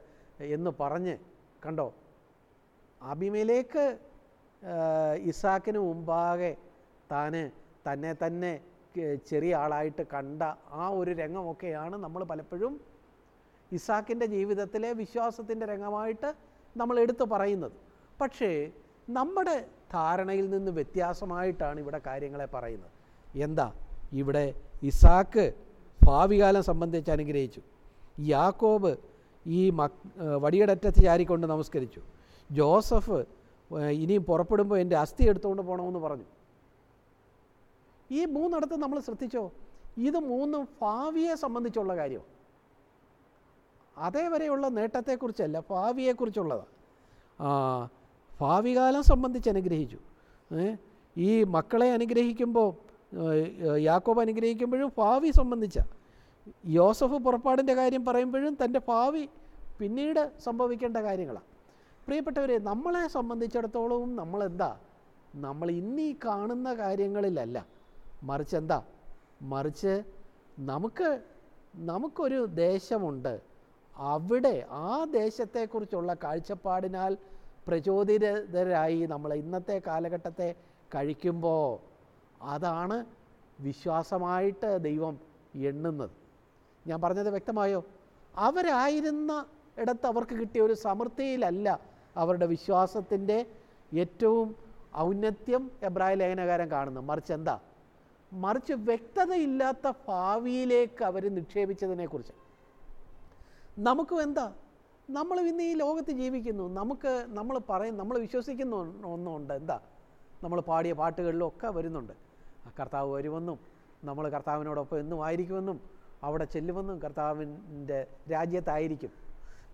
എന്ന് പറഞ്ഞ് കണ്ടോ അഭിമേലേക്ക് ഇസാക്കിന് മുമ്പാകെ താന് തന്നെ തന്നെ ചെറിയ ആളായിട്ട് കണ്ട ആ ഒരു രംഗമൊക്കെയാണ് നമ്മൾ പലപ്പോഴും ഇസാക്കിന്റെ ജീവിതത്തിലെ വിശ്വാസത്തിന്റെ രംഗമായിട്ട് നമ്മൾ എടുത്തു പറയുന്നത്. പക്ഷേ നമ്മുടെ ധാരണയിൽ നിന്ന് വ്യത്യാസമായിട്ടാണ് ഇവിടെ കാര്യങ്ങളെ പറയുന്നത്. എന്താ? ഇവിടെ ഇസാക്ക് ഭാവികാലം സംബന്ധിച്ച് അനുഗ്രഹിച്ചു. യാക്കോബ് ഈ മക് വടിയടറ്റത്ത് ചാരിക്കൊണ്ട് നമസ്കരിച്ചു. ജോസഫ് ഇനിയും പുറപ്പെടുമ്പോൾ എന്റെ അസ്ഥി എടുത്തുകൊണ്ട് പോകണമെന്ന് പറഞ്ഞു. ഈ മൂന്നിടത്ത് നമ്മൾ ശ്രദ്ധിച്ചോ? ഇത് മൂന്നും ഭാവിയെ സംബന്ധിച്ചുള്ള കാര്യം. അതേവരെയുള്ള നേട്ടത്തെക്കുറിച്ചല്ല ഭാവിയെക്കുറിച്ചുള്ളതാണ് ഭാവി കാലം സംബന്ധിച്ച് അനുഗ്രഹിച്ചു. ഈ മക്കളെ അനുഗ്രഹിക്കുമ്പോൾ യാക്കോബ് അനുഗ്രഹിക്കുമ്പോഴും ഭാവി സംബന്ധിച്ച. യോസഫ് പുറപ്പാടിന്റെ കാര്യം പറയുമ്പോഴും തന്റെ ഭാവി പിന്നീട് സംഭവിക്കേണ്ട കാര്യങ്ങളാണ് പ്രിയപ്പെട്ടവരെ നമ്മളെ സംബന്ധിച്ചിടത്തോളവും നമ്മളെന്താ? നമ്മൾ ഇന്നീ കാണുന്ന കാര്യങ്ങളിലല്ല. മറിച്ച് എന്താ? മറിച്ച് നമുക്ക് നമുക്കൊരു ദേശമുണ്ട്. അവിടെ ആ ദേശത്തെക്കുറിച്ചുള്ള കാഴ്ചപ്പാടിനാൽ പ്രചോദിതരായി നമ്മൾ ഇന്നത്തെ കാലഘട്ടത്തെ കഴിക്കുമ്പോൾ അതാണ് വിശ്വാസമായിട്ട് ദൈവം എണ്ണുന്നത്. ഞാൻ പറഞ്ഞത് വ്യക്തമായോ? അവരായിരുന്ന ഇടത്ത് അവർക്ക് കിട്ടിയ ഒരു സമൃദ്ധിയിലല്ല അവരുടെ വിശ്വാസത്തിന്റെ ഏറ്റവും ഔന്നത്യം എബ്രാഹിം ലേഖനകാരൻ കാണുന്നു മറിച്ച് എന്താ? മറിച്ച് വ്യക്തതയില്ലാത്ത ഭാവിയിലേക്ക് അവർ നിക്ഷേപിച്ചതിനെക്കുറിച്ച്. നമുക്കും എന്താ? നമ്മൾ ഇന്ന് ഈ ലോകത്ത് ജീവിക്കുന്നു. നമുക്ക് നമ്മൾ പറയും നമ്മൾ വിശ്വസിക്കുന്ന ഒന്ന് ഒന്നുണ്ട്. എന്താ? നമ്മൾ പാടിയ പാട്ടുകളിലൊക്കെ വരുന്നുണ്ട്. ആ കർത്താവ് വരുമെന്നും നമ്മൾ കർത്താവിനോടൊപ്പം എന്നും ആയിരിക്കുമെന്നും അവിടെ ചെല്ലുമെന്നും കർത്താവിന്റെ രാജ്യത്തായിരിക്കും.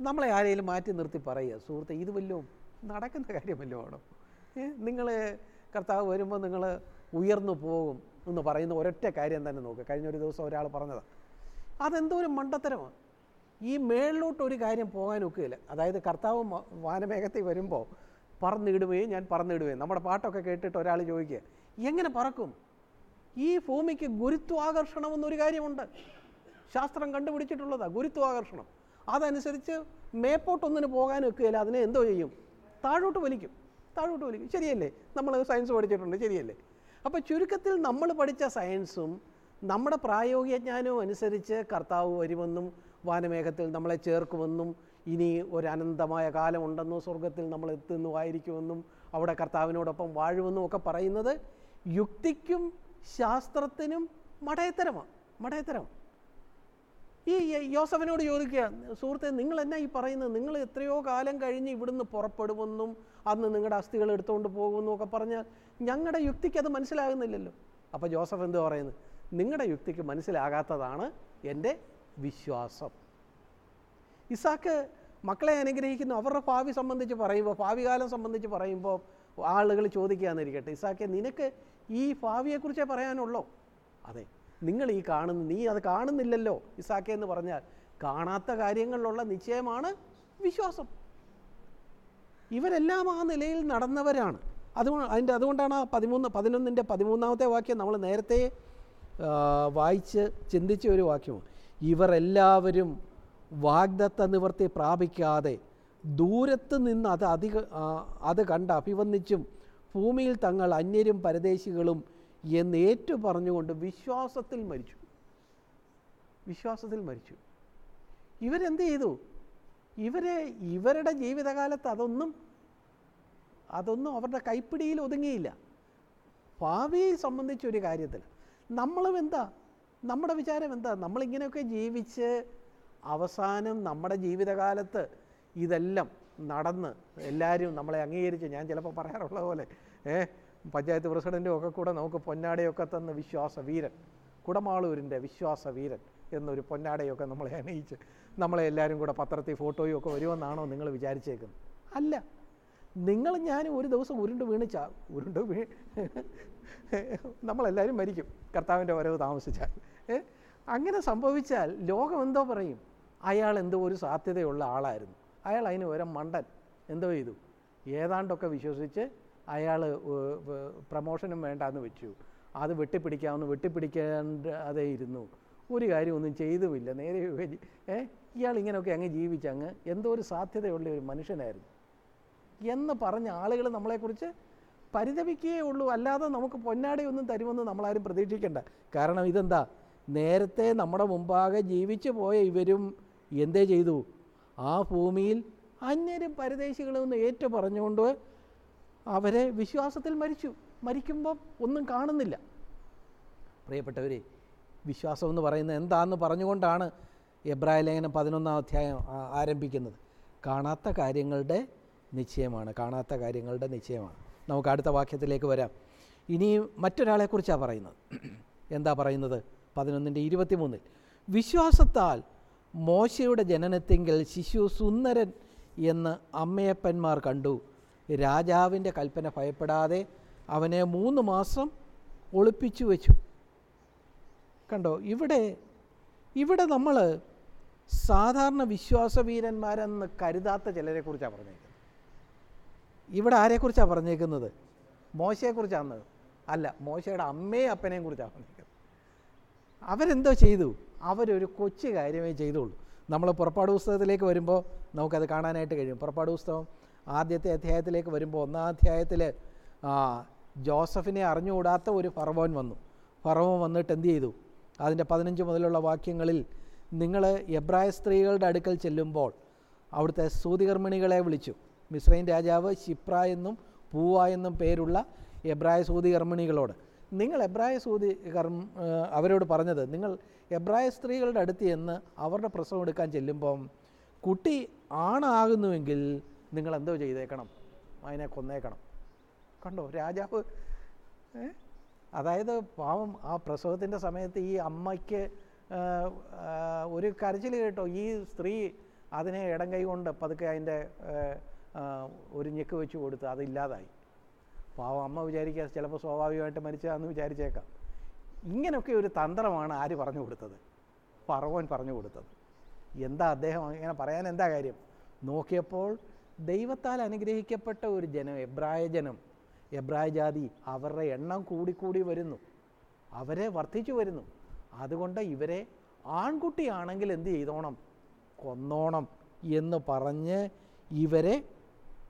നമ്മളെ ആരെങ്കിലും മാറ്റി നിർത്തി പറയുക സുഹൃത്തെ ഇത് വല്ലതും നടക്കുന്ന കാര്യമല്ലോ ആണോ? നിങ്ങൾ കർത്താവ് വരുമ്പോൾ നിങ്ങൾ ഉയർന്നു പോകും. എന്ന് പറയുന്ന ഒരൊറ്റ കാര്യം തന്നെ നോക്കുക കഴിഞ്ഞ ഒരു ദിവസം ഒരാൾ പറഞ്ഞതാണ് അതെന്തോ ഒരു മണ്ടത്തരമാണ് ഈ മേളിലോട്ട് ഒരു കാര്യം പോകാൻ ഒക്കുകയില്ല. അതായത് കർത്താവ് വാനമേഘത്തിൽ വരുമ്പോൾ പറന്നിടുകയും ഞാൻ പറന്നിടുകയും നമ്മുടെ പാട്ടൊക്കെ കേട്ടിട്ട് ഒരാൾ ചോദിക്കുക എങ്ങനെ പറക്കും? ഈ ഭൂമിക്ക് ഗുരുത്വാകർഷണം എന്നൊരു കാര്യമുണ്ട്. ശാസ്ത്രം കണ്ടുപിടിച്ചിട്ടുള്ളതാണ് ഗുരുത്വാകർഷണം. അതനുസരിച്ച് മേപ്പോട്ടൊന്നിന് പോകാൻ ഒക്കുകയില്ല അതിനെ എന്തോ ചെയ്യും? താഴോട്ട് വലിക്കും. താഴോട്ട് വലിക്കും. ശരിയല്ലേ? നമ്മൾ സയൻസ് പഠിച്ചിട്ടുണ്ട് ശരിയല്ലേ? അപ്പോൾ ചുരുക്കത്തിൽ നമ്മൾ പഠിച്ച സയൻസും നമ്മുടെ പ്രായോഗിക ജ്ഞാനവും അനുസരിച്ച് കർത്താവ് വരുമെന്നും വാനമേഘത്തിൽ നമ്മളെ ചേർക്കുമെന്നും ഇനി ഒരനന്തമായ കാലമുണ്ടെന്നും സ്വർഗത്തിൽ നമ്മൾ എത്തുന്നുമായിരിക്കുമെന്നും അവിടെ കർത്താവിനോടൊപ്പം വാഴുമെന്നും ഒക്കെ പറയുന്നത് യുക്തിക്കും ശാസ്ത്രത്തിനും മടയത്തരമാണ് മടയത്തരം. ഈ യോസഫിനോട് ചോദിക്കുക സുഹൃത്തെ നിങ്ങൾ എന്നാ ഈ പറയുന്നത്? നിങ്ങൾ എത്രയോ കാലം കഴിഞ്ഞ് ഇവിടുന്ന് പുറപ്പെടുമെന്നും അന്ന് നിങ്ങളുടെ അസ്ഥികൾ എടുത്തുകൊണ്ട് പോകുമെന്നും ഒക്കെ പറഞ്ഞാൽ ഞങ്ങളുടെ യുക്തിക്ക് അത് മനസ്സിലാകുന്നില്ലല്ലോ. അപ്പോൾ ജോസഫ് എന്ത് പറയുന്നു? നിങ്ങളുടെ യുക്തിക്ക് മനസ്സിലാകാത്തതാണ് എന്റെ വിശ്വാസം. ഇസാക്ക് മക്കളെ അനുഗ്രഹിക്കുന്നു. അവരുടെ ഭാവി സംബന്ധിച്ച് പറയുമ്പോൾ ഭാവി കാലം സംബന്ധിച്ച് പറയുമ്പോൾ ആളുകൾ ചോദിക്കുകയെന്നിരിക്കട്ടെ. ഇസാക്കെ നിനക്ക് ഈ ഭാവിയെക്കുറിച്ചേ പറയാനുള്ളോ? അതെ നിങ്ങൾ ഈ കാണുന്ന നീ അത് കാണുന്നില്ലല്ലോ ഇസാക്കെ എന്ന് പറഞ്ഞാൽ കാണാത്ത കാര്യങ്ങളിലുള്ള നിശ്ചയമാണ് വിശ്വാസം. ഇവരെല്ലാം ആ നിലയിൽ നടന്നവരാണ്. അതുകൊണ്ട് അതിന്റെ അതുകൊണ്ടാണ് പതിമൂന്ന് പതിനൊന്നിന്റെ പതിമൂന്നാമത്തെ വാക്യം നമ്മൾ നേരത്തെ വായിച്ച് ചിന്തിച്ച ഒരു വാക്യമാണ് ഇവർ എല്ലാവരും വാഗ്ദത്ത നിവർത്തി പ്രാപിക്കാതെ ദൂരത്ത് നിന്ന് അത് അധിക അത് കണ്ട് അഭിവന്ദിച്ചും ഭൂമിയിൽ തങ്ങൾ അന്യരും പരദേശികളും എന്ന് ഏറ്റു പറഞ്ഞുകൊണ്ട് വിശ്വാസത്തിൽ മരിച്ചു. വിശ്വാസത്തിൽ മരിച്ചു. ഇവരെന്ത് ചെയ്തു? ഇവരെ ഇവരുടെ ജീവിതകാലത്ത് അതൊന്നും അതൊന്നും അവരുടെ കൈപ്പിടിയിൽ ഒതുങ്ങിയില്ല. ഭാവിയെ സംബന്ധിച്ചൊരു കാര്യത്തിൽ നമ്മളും എന്താ? നമ്മുടെ വിചാരം എന്താ? നമ്മളിങ്ങനെയൊക്കെ ജീവിച്ച് അവസാനം നമ്മുടെ ജീവിതകാലത്ത് ഇതെല്ലാം നടന്ന് എല്ലാവരും നമ്മളെ അംഗീകരിച്ച് ഞാൻ ചിലപ്പോൾ പറയാറുള്ള പോലെ ഏ പഞ്ചായത്ത് പ്രസിഡന്റും ഒക്കെ കൂടെ നമുക്ക് പൊന്നാടയൊക്കെ തന്ന വിശ്വാസ വീരൻ കുടമാളൂരിന്റെ വിശ്വാസ വീരൻ എന്നൊരു പൊന്നാടയൊക്കെ നമ്മളെ അണിയിച്ച് നമ്മളെ എല്ലാവരും കൂടെ പത്രത്തിൽ ഫോട്ടോയും ഒക്കെ വരുമെന്നാണോ നിങ്ങൾ വിചാരിച്ചേക്കുന്നത്? അല്ല. നിങ്ങൾ ഞാനും ഒരു ദിവസം ഉരുണ്ട് വീണ് ചാ ഉരുണ്ട് വീ നമ്മളെല്ലാവരും മരിക്കും. കർത്താവിന്റെ വരവ് താമസിച്ചാൽ. അങ്ങനെ സംഭവിച്ചാൽ ലോകം എന്തോ പറയും? അയാൾ എന്തോ ഒരു സാധ്യതയുള്ള ആളായിരുന്നു. അയാൾ അതിന് ഒരു മണ്ടൻ. എന്തോ ചെയ്തു? ഏതാണ്ടൊക്കെ വിശ്വസിച്ച് അയാൾ പ്രമോഷനും വേണ്ടാന്ന് വെച്ചു. അത് വെട്ടിപ്പിടിക്കാമെന്ന് വെട്ടിപ്പിടിക്കാതെ ഇരുന്നു. ഒരു കാര്യമൊന്നും ചെയ്തുമില്ല. നേരെ ഏഹ് ഇയാൾ ഇങ്ങനെയൊക്കെ അങ്ങ് ജീവിച്ചങ്ങ് എന്തോ ഒരു സാധ്യതയുള്ള ഒരു മനുഷ്യനായിരുന്നു. എന്ന് പറഞ്ഞ ആളുകൾ നമ്മളെക്കുറിച്ച് പരിതപിക്കുകയേ ഉള്ളൂ. അല്ലാതെ നമുക്ക് പൊന്നാടിയൊന്നും തരുമെന്ന് നമ്മളാരും പ്രതീക്ഷിക്കേണ്ട. കാരണം ഇതെന്താ? നേരത്തെ നമ്മുടെ മുമ്പാകെ ജീവിച്ചു പോയ ഇവരും എന്തേ ചെയ്തു? ആ ഭൂമിയിൽ അന്യരും പരദേശികളും ഏറ്റു പറഞ്ഞുകൊണ്ട് അവരെ വിശ്വാസത്തിൽ മരിച്ചു. മരിക്കുമ്പോൾ ഒന്നും കാണുന്നില്ല. പ്രിയപ്പെട്ടവരെ വിശ്വാസം എന്ന് പറയുന്നത് എന്താണെന്ന് പറഞ്ഞുകൊണ്ടാണ് എബ്രാഹിം ലേഖനം പതിനൊന്നാം അധ്യായം ആരംഭിക്കുന്നത്. കാണാത്ത കാര്യങ്ങളുടെ നിശ്ചയമാണ് കാണാത്ത കാര്യങ്ങളുടെ നിശ്ചയമാണ്. നമുക്ക് അടുത്ത വാക്യത്തിലേക്ക് വരാം. ഇനി മറ്റൊരാളെക്കുറിച്ചാണ് പറയുന്നത്. എന്താ പറയുന്നത്? പതിനൊന്നിന്റെ ഇരുപത്തിമൂന്നിൽ വിശ്വാസത്താൽ മോശയുടെ ജനനത്തെങ്കിൽ ശിശു സുന്ദരൻ എന്ന് അമ്മയപ്പന്മാർ കണ്ടു. രാജാവിന്റെ കൽപ്പന ഭയപ്പെടാതെ അവനെ മൂന്ന് മാസം ഒളിപ്പിച്ചു വെച്ചു. കണ്ടോ? ഇവിടെ ഇവിടെ നമ്മൾ സാധാരണ വിശ്വാസവീരന്മാരെന്ന് കരുതാത്ത ചിലരെക്കുറിച്ചാണ് പറഞ്ഞേക്കുന്നത് ഇവിടെ ആരെക്കുറിച്ചാണ് പറഞ്ഞേക്കുന്നത്? മോശയെക്കുറിച്ചാണ്. അല്ല മോശയുടെ അമ്മയും അപ്പനെയും കുറിച്ചാണ് പറഞ്ഞേക്കുന്നത്. അവരെന്തോ ചെയ്തു? അവരൊരു കൊച്ചു കാര്യമേ ചെയ്തുള്ളൂ. നമ്മൾ പുറപ്പാട് പുസ്തകത്തിലേക്ക് വരുമ്പോൾ നമുക്കത് കാണാനായിട്ട് കഴിയും. പുറപ്പാട് പുസ്തകം ആദ്യത്തെ അധ്യായത്തിലേക്ക് വരുമ്പോൾ ഒന്നാം അധ്യായത്തിൽ ജോസഫിനെ അറിഞ്ഞുകൂടാത്ത ഒരു ഫറവോൻ വന്നു. ഫറവോൻ വന്നിട്ട് എന്ത് ചെയ്തു? അതിന്റെ പതിനഞ്ച് മുതലുള്ള വാക്യങ്ങളിൽ നിങ്ങൾ എബ്രായ സ്ത്രീകളുടെ അടുക്കൽ ചെല്ലുമ്പോൾ അവിടുത്തെ സൂതികർമ്മിണികളെ വിളിച്ചു. മിശ്രൈൻ രാജാവ് ശിപ്ര എന്നും പൂവ എന്നും പേരുള്ള എബ്രായ സൂതികർമ്മിണികളോട് നിങ്ങൾ എബ്രായ സൂതി കർമ്മ അവരോട് പറഞ്ഞത് നിങ്ങൾ എബ്രായ സ്ത്രീകളുടെ അടുത്ത് ചെന്ന് അവരുടെ പ്രസവം എടുക്കാൻ ചെല്ലുമ്പം കുട്ടി ആണാകുന്നുവെങ്കിൽ നിങ്ങൾ എന്തോ ചെയ്തേക്കണം? അതിനെ കൊന്നേക്കണം. കണ്ടോ? രാജാവ് അതായത് പാവം ആ പ്രസവത്തിന്റെ സമയത്ത് ഈ അമ്മയ്ക്ക് ഒരു കരച്ചിൽ കേട്ടോ. ഈ സ്ത്രീ അതിനെ ഇടം കൈ കൊണ്ട് പതുക്കെ അതിന്റെ ഒരു ഞെക്ക് വെച്ച് കൊടുത്ത് അതില്ലാതായി പാവം അമ്മ വിചാരിക്കുക ചിലപ്പോൾ സ്വാഭാവികമായിട്ട് മരിച്ചതാണെന്ന് വിചാരിച്ചേക്കാം. ഇങ്ങനെയൊക്കെ ഒരു തന്ത്രമാണ് ആര് പറഞ്ഞു കൊടുത്തത്? പറവോൻ പറഞ്ഞു കൊടുത്തത്. എന്താ അദ്ദേഹം ഇങ്ങനെ പറയാൻ എന്താ കാര്യം? നോക്കിയപ്പോൾ ദൈവത്താൽ അനുഗ്രഹിക്കപ്പെട്ട ഒരു ജനം എബ്രായ ജനം എബ്രായ ജാതി അവരുടെ എണ്ണം കൂടിക്കൂടി വരുന്നു. അവരെ വർദ്ധിച്ചു വരുന്നു. അതുകൊണ്ട് ഇവരെ ആൺകുട്ടിയാണെങ്കിൽ എന്ത് ചെയ്തോണം? കൊന്നോണം എന്ന് പറഞ്ഞ് ഇവരെ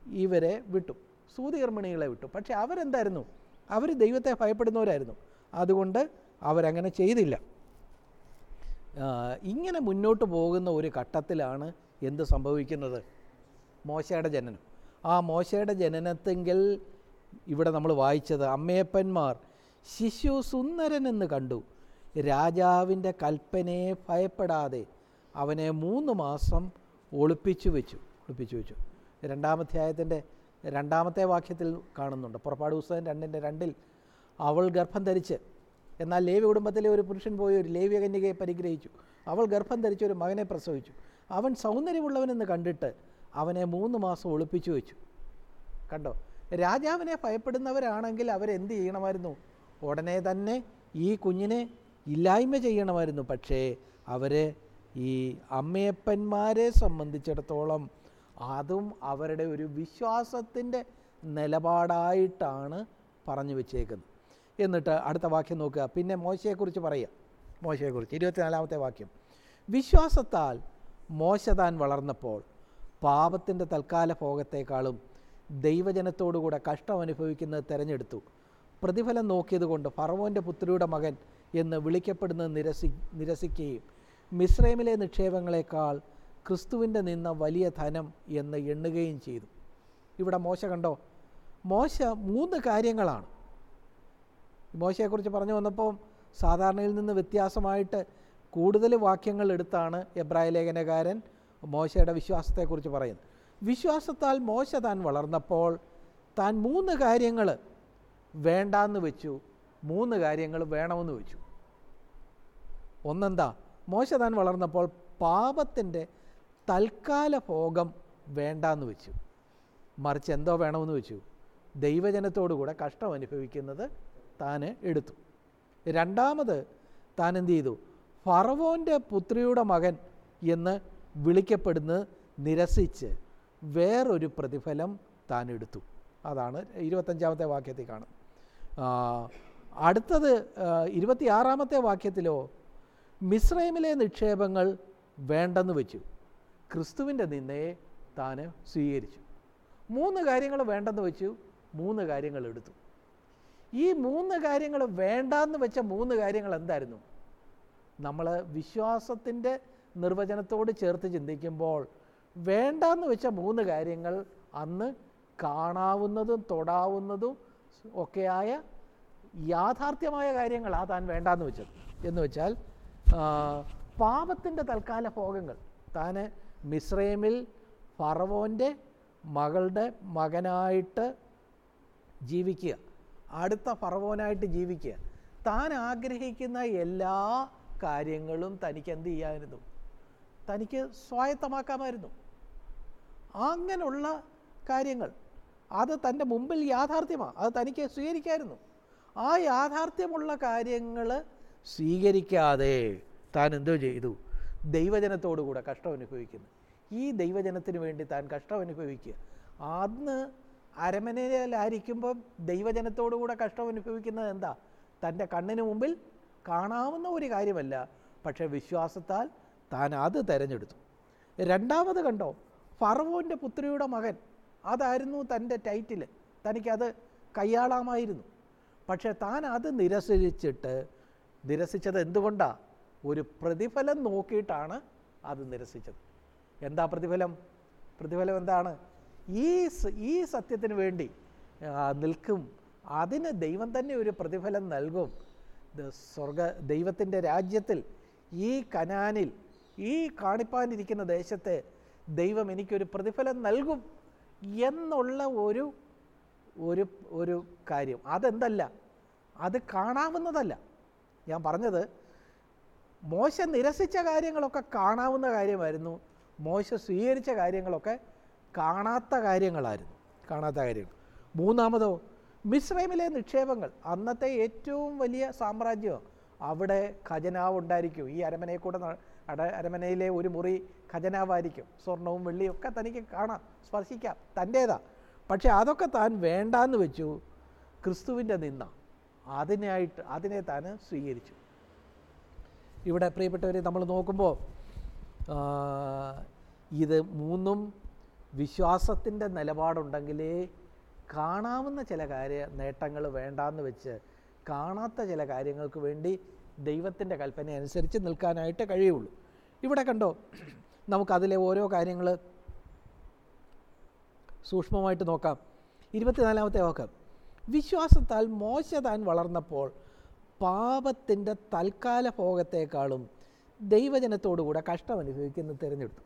ഇവരെ വിട്ടു. സൂതികർമ്മിണികളെ വിട്ടു. പക്ഷെ അവരെന്തായിരുന്നു? അവർ ദൈവത്തെ ഭയപ്പെടുന്നവരായിരുന്നു. അതുകൊണ്ട് അവരങ്ങനെ ചെയ്തില്ല. ഇങ്ങനെ മുന്നോട്ട് പോകുന്ന ഒരു ഘട്ടത്തിലാണ് എന്ത് സംഭവിക്കുന്നത്? മോശയുടെ ജനനം. ആ മോശയുടെ ജനനത്തെങ്കിൽ ഇവിടെ നമ്മൾ വായിച്ചത് അമ്മയപ്പന്മാർ ശിശു സുന്ദരൻ എന്ന് കണ്ടു. രാജാവിന്റെ കൽപ്പനയെ ഭയപ്പെടാതെ അവനെ മൂന്ന് മാസം ഒളിപ്പിച്ചു വെച്ചു. ഒളിപ്പിച്ചു വെച്ചു. രണ്ടാമധ്യായത്തിന്റെ രണ്ടാമത്തെ വാക്യത്തിൽ കാണുന്നുണ്ട്. പുറപ്പാട് പുസ്തകം രണ്ടിന്റെ രണ്ടിൽ അവൾ ഗർഭം ധരിച്ച് എന്നാൽ ലേവി കുടുംബത്തിലെ ഒരു പുരുഷൻ പോയി ഒരു ലേവ്യ കന്യകയെ പരിഗ്രഹിച്ചു. അവൾ ഗർഭം ധരിച്ച് ഒരു മകനെ പ്രസവിച്ചു. അവൻ സൗന്ദര്യമുള്ളവനെന്ന് കണ്ടിട്ട് അവനെ മൂന്ന് മാസം ഒളിപ്പിച്ചു വെച്ചു. കണ്ടോ? രാജാവിനെ ഭയപ്പെടുന്നവരാണെങ്കിൽ അവരെന്ത് ചെയ്യണമായിരുന്നു? ഉടനെ തന്നെ ഈ കുഞ്ഞിനെ ഇല്ലായ്മ ചെയ്യണമായിരുന്നു. പക്ഷേ അവർ ഈ അമ്മയപ്പന്മാരെ സംബന്ധിച്ചിടത്തോളം അതും അവരുടെ ഒരു വിശ്വാസത്തിന്റെ നിലപാടായിട്ടാണ് പറഞ്ഞു വെച്ചേക്കുന്നത്. എന്നിട്ട് അടുത്ത വാക്യം നോക്കുക. പിന്നെ മോശയെക്കുറിച്ച് പറയുക. മോശയെക്കുറിച്ച്. ഇരുപത്തിനാലാമത്തെ വാക്യം. വിശ്വാസത്താൽ മോശ താൻ വളർന്നപ്പോൾ പാപത്തിന്റെ തൽക്കാല ഭോഗത്തെക്കാളും ദൈവജനത്തോടുകൂടെ കഷ്ടം അനുഭവിക്കുന്നത് തിരഞ്ഞെടുത്തു. പ്രതിഫലം നോക്കിയതുകൊണ്ട് ഫറവോന്റെ പുത്രിയുടെ മകൻ എന്ന് വിളിക്കപ്പെടുന്നത് നിരസി നിരസിക്കുകയും മിശ്രൈമിലെ നിക്ഷേപങ്ങളെക്കാൾ ക്രിസ്തുവിന്റെ നിന്ന വലിയ ധനം എന്ന് എണ്ണുകയും ചെയ്തു. ഇവിടെ മോശ കണ്ടോ? മോശ മൂന്ന് കാര്യങ്ങളാണ്. മോശയെക്കുറിച്ച് പറഞ്ഞു വന്നപ്പോൾ സാധാരണയിൽ നിന്ന് വ്യത്യാസമായിട്ട് കൂടുതൽ വാക്യങ്ങൾ എടുത്താണ് എബ്രായ ലേഖനകാരൻ മോശയുടെ വിശ്വാസത്തെക്കുറിച്ച് പറയുന്നത്. വിശ്വാസത്താൽ മോശ താൻ വളർന്നപ്പോൾ താൻ മൂന്ന് കാര്യങ്ങൾ വേണ്ടാന്ന് വെച്ചു. മൂന്ന് കാര്യങ്ങൾ വേണമെന്ന് വെച്ചു. ഒന്നെന്താ? മോശ താൻ വളർന്നപ്പോൾ പാപത്തിന്റെ തൽക്കാല ഭോഗം വേണ്ടാന്ന് വെച്ചു. മറിച്ച് എന്തോ വേണമെന്ന് വെച്ചു. ദൈവജനത്തോടുകൂടെ കഷ്ടം അനുഭവിക്കുന്നത് താൻ എടുത്തു. രണ്ടാമത് താൻ എന്ത് ചെയ്തു? ഫറവോന്റെ പുത്രിയുടെ മകൻ എന്ന് വിളിക്കപ്പെടുന്നത് നിരസിച്ച് വേറൊരു പ്രതിഫലം താൻ എടുത്തു. അതാണ് ഇരുപത്തഞ്ചാമത്തെ വാക്യത്തിൽ കാണും അടുത്തത് ഇരുപത്തിയാറാമത്തെ വാക്യത്തിലോ മിശ്രൈമിലെ നിക്ഷേപങ്ങൾ വേണ്ടെന്ന് വെച്ചു. ക്രിസ്തുവിന്റെ നിന്നയെ താൻ സ്വീകരിച്ചു. മൂന്ന് കാര്യങ്ങൾ വേണ്ടെന്ന് വെച്ചു മൂന്ന് കാര്യങ്ങൾ എടുത്തു. ഈ മൂന്ന് കാര്യങ്ങൾ വേണ്ടാന്ന് വെച്ച മൂന്ന് കാര്യങ്ങൾ എന്തായിരുന്നു? നമ്മൾ വിശ്വാസത്തിന്റെ നിർവചനത്തോട് ചേർത്ത് ചിന്തിക്കുമ്പോൾ വേണ്ടാന്ന് വെച്ച മൂന്ന് കാര്യങ്ങൾ അന്ന് കാണാവുന്നതും തൊടാവുന്നതും ഒക്കെയായ യാഥാർത്ഥ്യമായ കാര്യങ്ങളാ താൻ വേണ്ടാന്ന് വെച്ചത്. എന്ന് വെച്ചാൽ പാപത്തിന്റെ തൽക്കാല ഭോഗങ്ങൾ. താൻ മിശ്രൈമിൽ ഫറവോന്റെ മകളുടെ മകനായിട്ട് ജീവിക്കുക. അടുത്ത ഫറവോനായിട്ട് ജീവിക്കുക. താൻ ആഗ്രഹിക്കുന്ന എല്ലാ കാര്യങ്ങളും തനിക്ക് എന്ത് ചെയ്യാമായിരുന്നു? തനിക്ക് സ്വായത്തമാക്കാമായിരുന്നു. അങ്ങനെയുള്ള കാര്യങ്ങൾ. അത് തന്റെ മുമ്പിൽ യാഥാർത്ഥ്യമാണ് അത് തനിക്ക് സ്വീകരിക്കായിരുന്നു. ആ യാഥാർത്ഥ്യമുള്ള കാര്യങ്ങൾ സ്വീകരിക്കാതെ താൻ എന്തോ ചെയ്തു? ദൈവജനത്തോടുകൂടെ കഷ്ടം അനുഭവിക്കുന്നു. ഈ ദൈവജനത്തിന് വേണ്ടി താൻ കഷ്ടം അനുഭവിക്കുക. അന്ന് അരമനയിലായിരിക്കുമ്പം ദൈവജനത്തോടുകൂടെ കഷ്ടം അനുഭവിക്കുന്നത് എന്താ? തന്റെ കണ്ണിന് മുമ്പിൽ കാണാവുന്ന ഒരു കാര്യമല്ല. പക്ഷേ വിശ്വാസത്താൽ താൻ അത് തിരഞ്ഞെടുത്തു. രണ്ടാമത് കണ്ടോ? ഫറവോന്റെ പുത്രിയുടെ മകൻ. അതായിരുന്നു തന്റെ ടൈറ്റിൽ തനിക്കത് കൈയാളാമായിരുന്നു പക്ഷേ താൻ അത് നിരസിച്ചിട്ട് നിരസിച്ചത് എന്തുകൊണ്ടാണ് ഒരു പ്രതിഫലം നോക്കിയിട്ടാണ് അത് നിരസിച്ചത്. എന്താ പ്രതിഫലം? പ്രതിഫലം എന്താണ്? ഈ ഈ സത്യത്തിന് വേണ്ടി നിൽക്കും. അതിന് ദൈവം തന്നെ ഒരു പ്രതിഫലം നൽകും. സ്വർഗ ദൈവത്തിന്റെ രാജ്യത്തിൽ ഈ കനാനിൽ ഈ കാണിപ്പാനിരിക്കുന്ന ദേശത്തെ ദൈവം എനിക്കൊരു പ്രതിഫലം നൽകും എന്നുള്ള ഒരു ഒരു ഒരു കാര്യം. അതെന്തല്ല? അത് കാണാവുന്നതല്ല. ഞാൻ പറഞ്ഞത് മോശ നിരസിച്ച കാര്യങ്ങളൊക്കെ കാണാവുന്ന കാര്യമായിരുന്നു. മോശ സ്വീകരിച്ച കാര്യങ്ങളൊക്കെ കാണാത്ത കാര്യങ്ങളായിരുന്നു. കാണാത്ത കാര്യങ്ങൾ. മൂന്നാമതോ മിശ്രൈമിലെ നിക്ഷേപങ്ങൾ. അന്നത്തെ ഏറ്റവും വലിയ സാമ്രാജ്യം അവിടെ ഖജനാവ് ഉണ്ടായിരിക്കും. ഈ അരമനയെ കൂടെ അരമനയിലെ ഒരു മുറി ഖജനാവായിരിക്കും. സ്വർണവും വെള്ളിയും ഒക്കെ തനിക്ക് കാണാം സ്പർശിക്കാം. തന്റേതാ. പക്ഷെ അതൊക്കെ താൻ വേണ്ടാന്ന് വെച്ചു. ക്രിസ്തുവിന്റെ നിന്ന അതിനായിട്ട് അതിനെ താൻ സ്വീകരിച്ചു. ഇവിടെ പ്രിയപ്പെട്ടവരെ നമ്മൾ നോക്കുമ്പോൾ ഇത് മൂന്നും വിശ്വാസത്തിന്റെ നിലപാടുണ്ടെങ്കിലേ കാണാവുന്ന ചില കാര്യ നേട്ടങ്ങൾ വേണ്ടാന്ന് വെച്ച് കാണാത്ത ചില കാര്യങ്ങൾക്ക് വേണ്ടി ദൈവത്തിന്റെ കൽപ്പന അനുസരിച്ച് നിൽക്കാനായിട്ട് കഴിയുള്ളൂ. ഇവിടെ കണ്ടോ നമുക്കതിലെ ഓരോ കാര്യങ്ങൾ സൂക്ഷ്മമായിട്ട് നോക്കാം. ഇരുപത്തിനാലാമത്തെ വാക്ക് വിശ്വാസത്താൽ മോശ താൻ വളർന്നപ്പോൾ പാപത്തിന്റെ തൽക്കാല ഭോഗത്തെക്കാളും ദൈവജനത്തോടുകൂടെ കഷ്ടം അനുഭവിക്കുന്നത് തിരഞ്ഞെടുത്തു.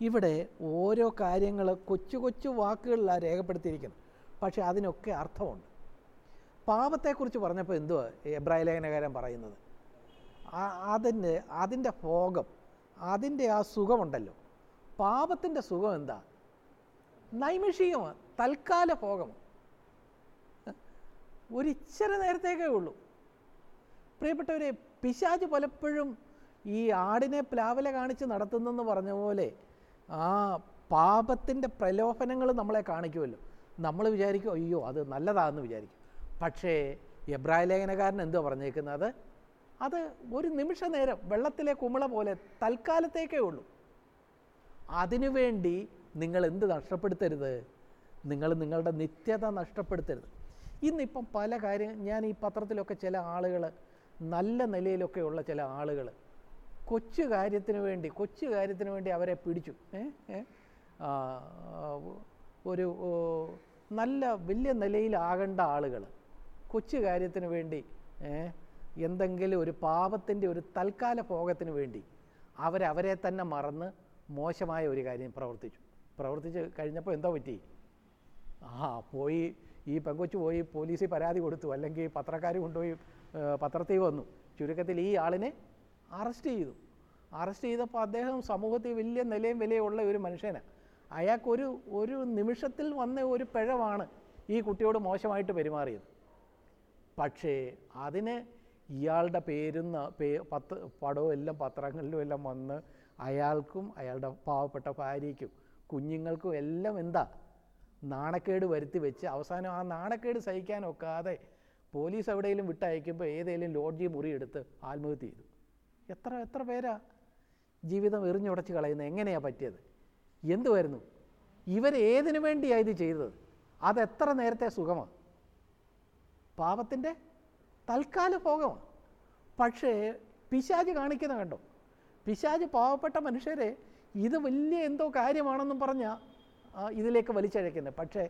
ഇവിടെ ഓരോ കാര്യങ്ങൾ കൊച്ചു കൊച്ചു വാക്കുകളിലാണ് രേഖപ്പെടുത്തിയിരിക്കുന്നത്. പക്ഷേ അതിനൊക്കെ അർത്ഥമുണ്ട്. പാപത്തെക്കുറിച്ച് പറഞ്ഞപ്പോൾ എന്തുവാ എബ്രായ ലേഖനകാരൻ പറയുന്നത്? അതിന്റെ അതിന്റെ ഭോഗം അതിന്റെ ആ സുഖമുണ്ടല്ലോ. പാപത്തിന്റെ സുഖം എന്താ? നൈമിഷികമാണ് തൽക്കാല ഭോഗം ഒരിച്ചിരി നേരത്തേക്കേ ഉള്ളൂ. പ്രിയപ്പെട്ടവരെ പിശാജ് പലപ്പോഴും ഈ ആടിനെ പ്ലാവല കാണിച്ച് നടത്തുന്നെന്ന് പറഞ്ഞ പോലെ ആ പാപത്തിന്റെ പ്രലോഭനങ്ങൾ നമ്മളെ കാണിക്കുമല്ലോ. നമ്മൾ വിചാരിക്കും അയ്യോ അത് നല്ലതാണെന്ന് വിചാരിക്കും. പക്ഷേ എബ്രായ ലേഖനകാരൻ എന്തോ പറഞ്ഞേക്കുന്നത്? അത് ഒരു നിമിഷ നേരം വെള്ളത്തിലെ കുമിള പോലെ തൽക്കാലത്തേക്കേ ഉള്ളൂ. അതിനുവേണ്ടി നിങ്ങൾ എന്ത് നഷ്ടപ്പെടുത്തരുത്? നിങ്ങൾ നിങ്ങളുടെ നിത്യത നഷ്ടപ്പെടുത്തരുത്. ഇന്നിപ്പം പല കാര്യം ഞാൻ ഈ പത്രത്തിലൊക്കെ ചില ആളുകൾ നല്ല നിലയിലൊക്കെ ഉള്ള ചില ആളുകൾ കൊച്ചു കാര്യത്തിന് വേണ്ടി കൊച്ചു കാര്യത്തിന് വേണ്ടി അവരെ പിടിച്ചു. ഒരു നല്ല വലിയ നിലയിലാകേണ്ട ആളുകൾ കൊച്ചു കാര്യത്തിന് വേണ്ടി എന്തെങ്കിലും ഒരു പാപത്തിന്റെ ഒരു തൽക്കാല ഭോഗത്തിന് വേണ്ടി അവരവരെ തന്നെ മറന്ന് മോശമായ ഒരു കാര്യം പ്രവർത്തിച്ചു. പ്രവർത്തിച്ച് കഴിഞ്ഞപ്പോൾ എന്തോ പറ്റി? ആ പോയി ഈ പെങ്കൊച്ചു പോയി പോലീസിൽ പരാതി കൊടുത്തു. അല്ലെങ്കിൽ പത്രക്കാർ കൊണ്ടുപോയി പത്രത്തിൽ വന്നു. ചുരുക്കത്തിൽ ഈ ആളിനെ അറസ്റ്റ് ചെയ്തു. അറസ്റ്റ് ചെയ്തപ്പോൾ അദ്ദേഹം സമൂഹത്തിൽ വലിയ നിലയും വിലയുള്ള ഒരു മനുഷ്യനാണ് അയാൾക്കൊരു ഒരു നിമിഷത്തിൽ വന്ന ഒരു പിഴവാണ് ഈ കുട്ടിയോട് മോശമായിട്ട് പെരുമാറിയത്. പക്ഷേ അതിന് ഇയാളുടെ പേരുന്ന പേ പത്ത് പടവും എല്ലാം പത്രങ്ങളിലും എല്ലാം വന്ന് അയാൾക്കും അയാളുടെ പാവപ്പെട്ട ഭാര്യയ്ക്കും കുഞ്ഞുങ്ങൾക്കും എല്ലാം എന്താ? നാണക്കേട് വരുത്തി വെച്ച് അവസാനം ആ നാണക്കേട് സഹിക്കാൻ ഒക്കാതെ പോലീസ് എവിടെയെങ്കിലും വിട്ടയക്കുമ്പോൾ ഏതെങ്കിലും ലോഡ്ജി മുറി എടുത്ത് ആത്മഹത്യ ചെയ്തു. എത്ര എത്ര പേരാ ജീവിതം എറിഞ്ഞുടച്ച് കളയുന്നത്? എങ്ങനെയാണ് പറ്റിയത്? എന്തുവായിരുന്നു? ഇവർ ഏതിനു വേണ്ടിയാണ് ഇത് ചെയ്തത്? അതെത്ര നേരത്തെ സുഖമാണ് പാപത്തിന്റെ തൽക്കാല ഭോഗമാണ് പക്ഷേ പിശാജ് കാണിക്കുന്ന കണ്ടോ? പിശാജ് പാവപ്പെട്ട മനുഷ്യരെ ഇത് വലിയ എന്തോ കാര്യമാണെന്നും പറഞ്ഞാൽ ഇതിലേക്ക് വലിച്ചഴക്കുന്നത് പക്ഷേ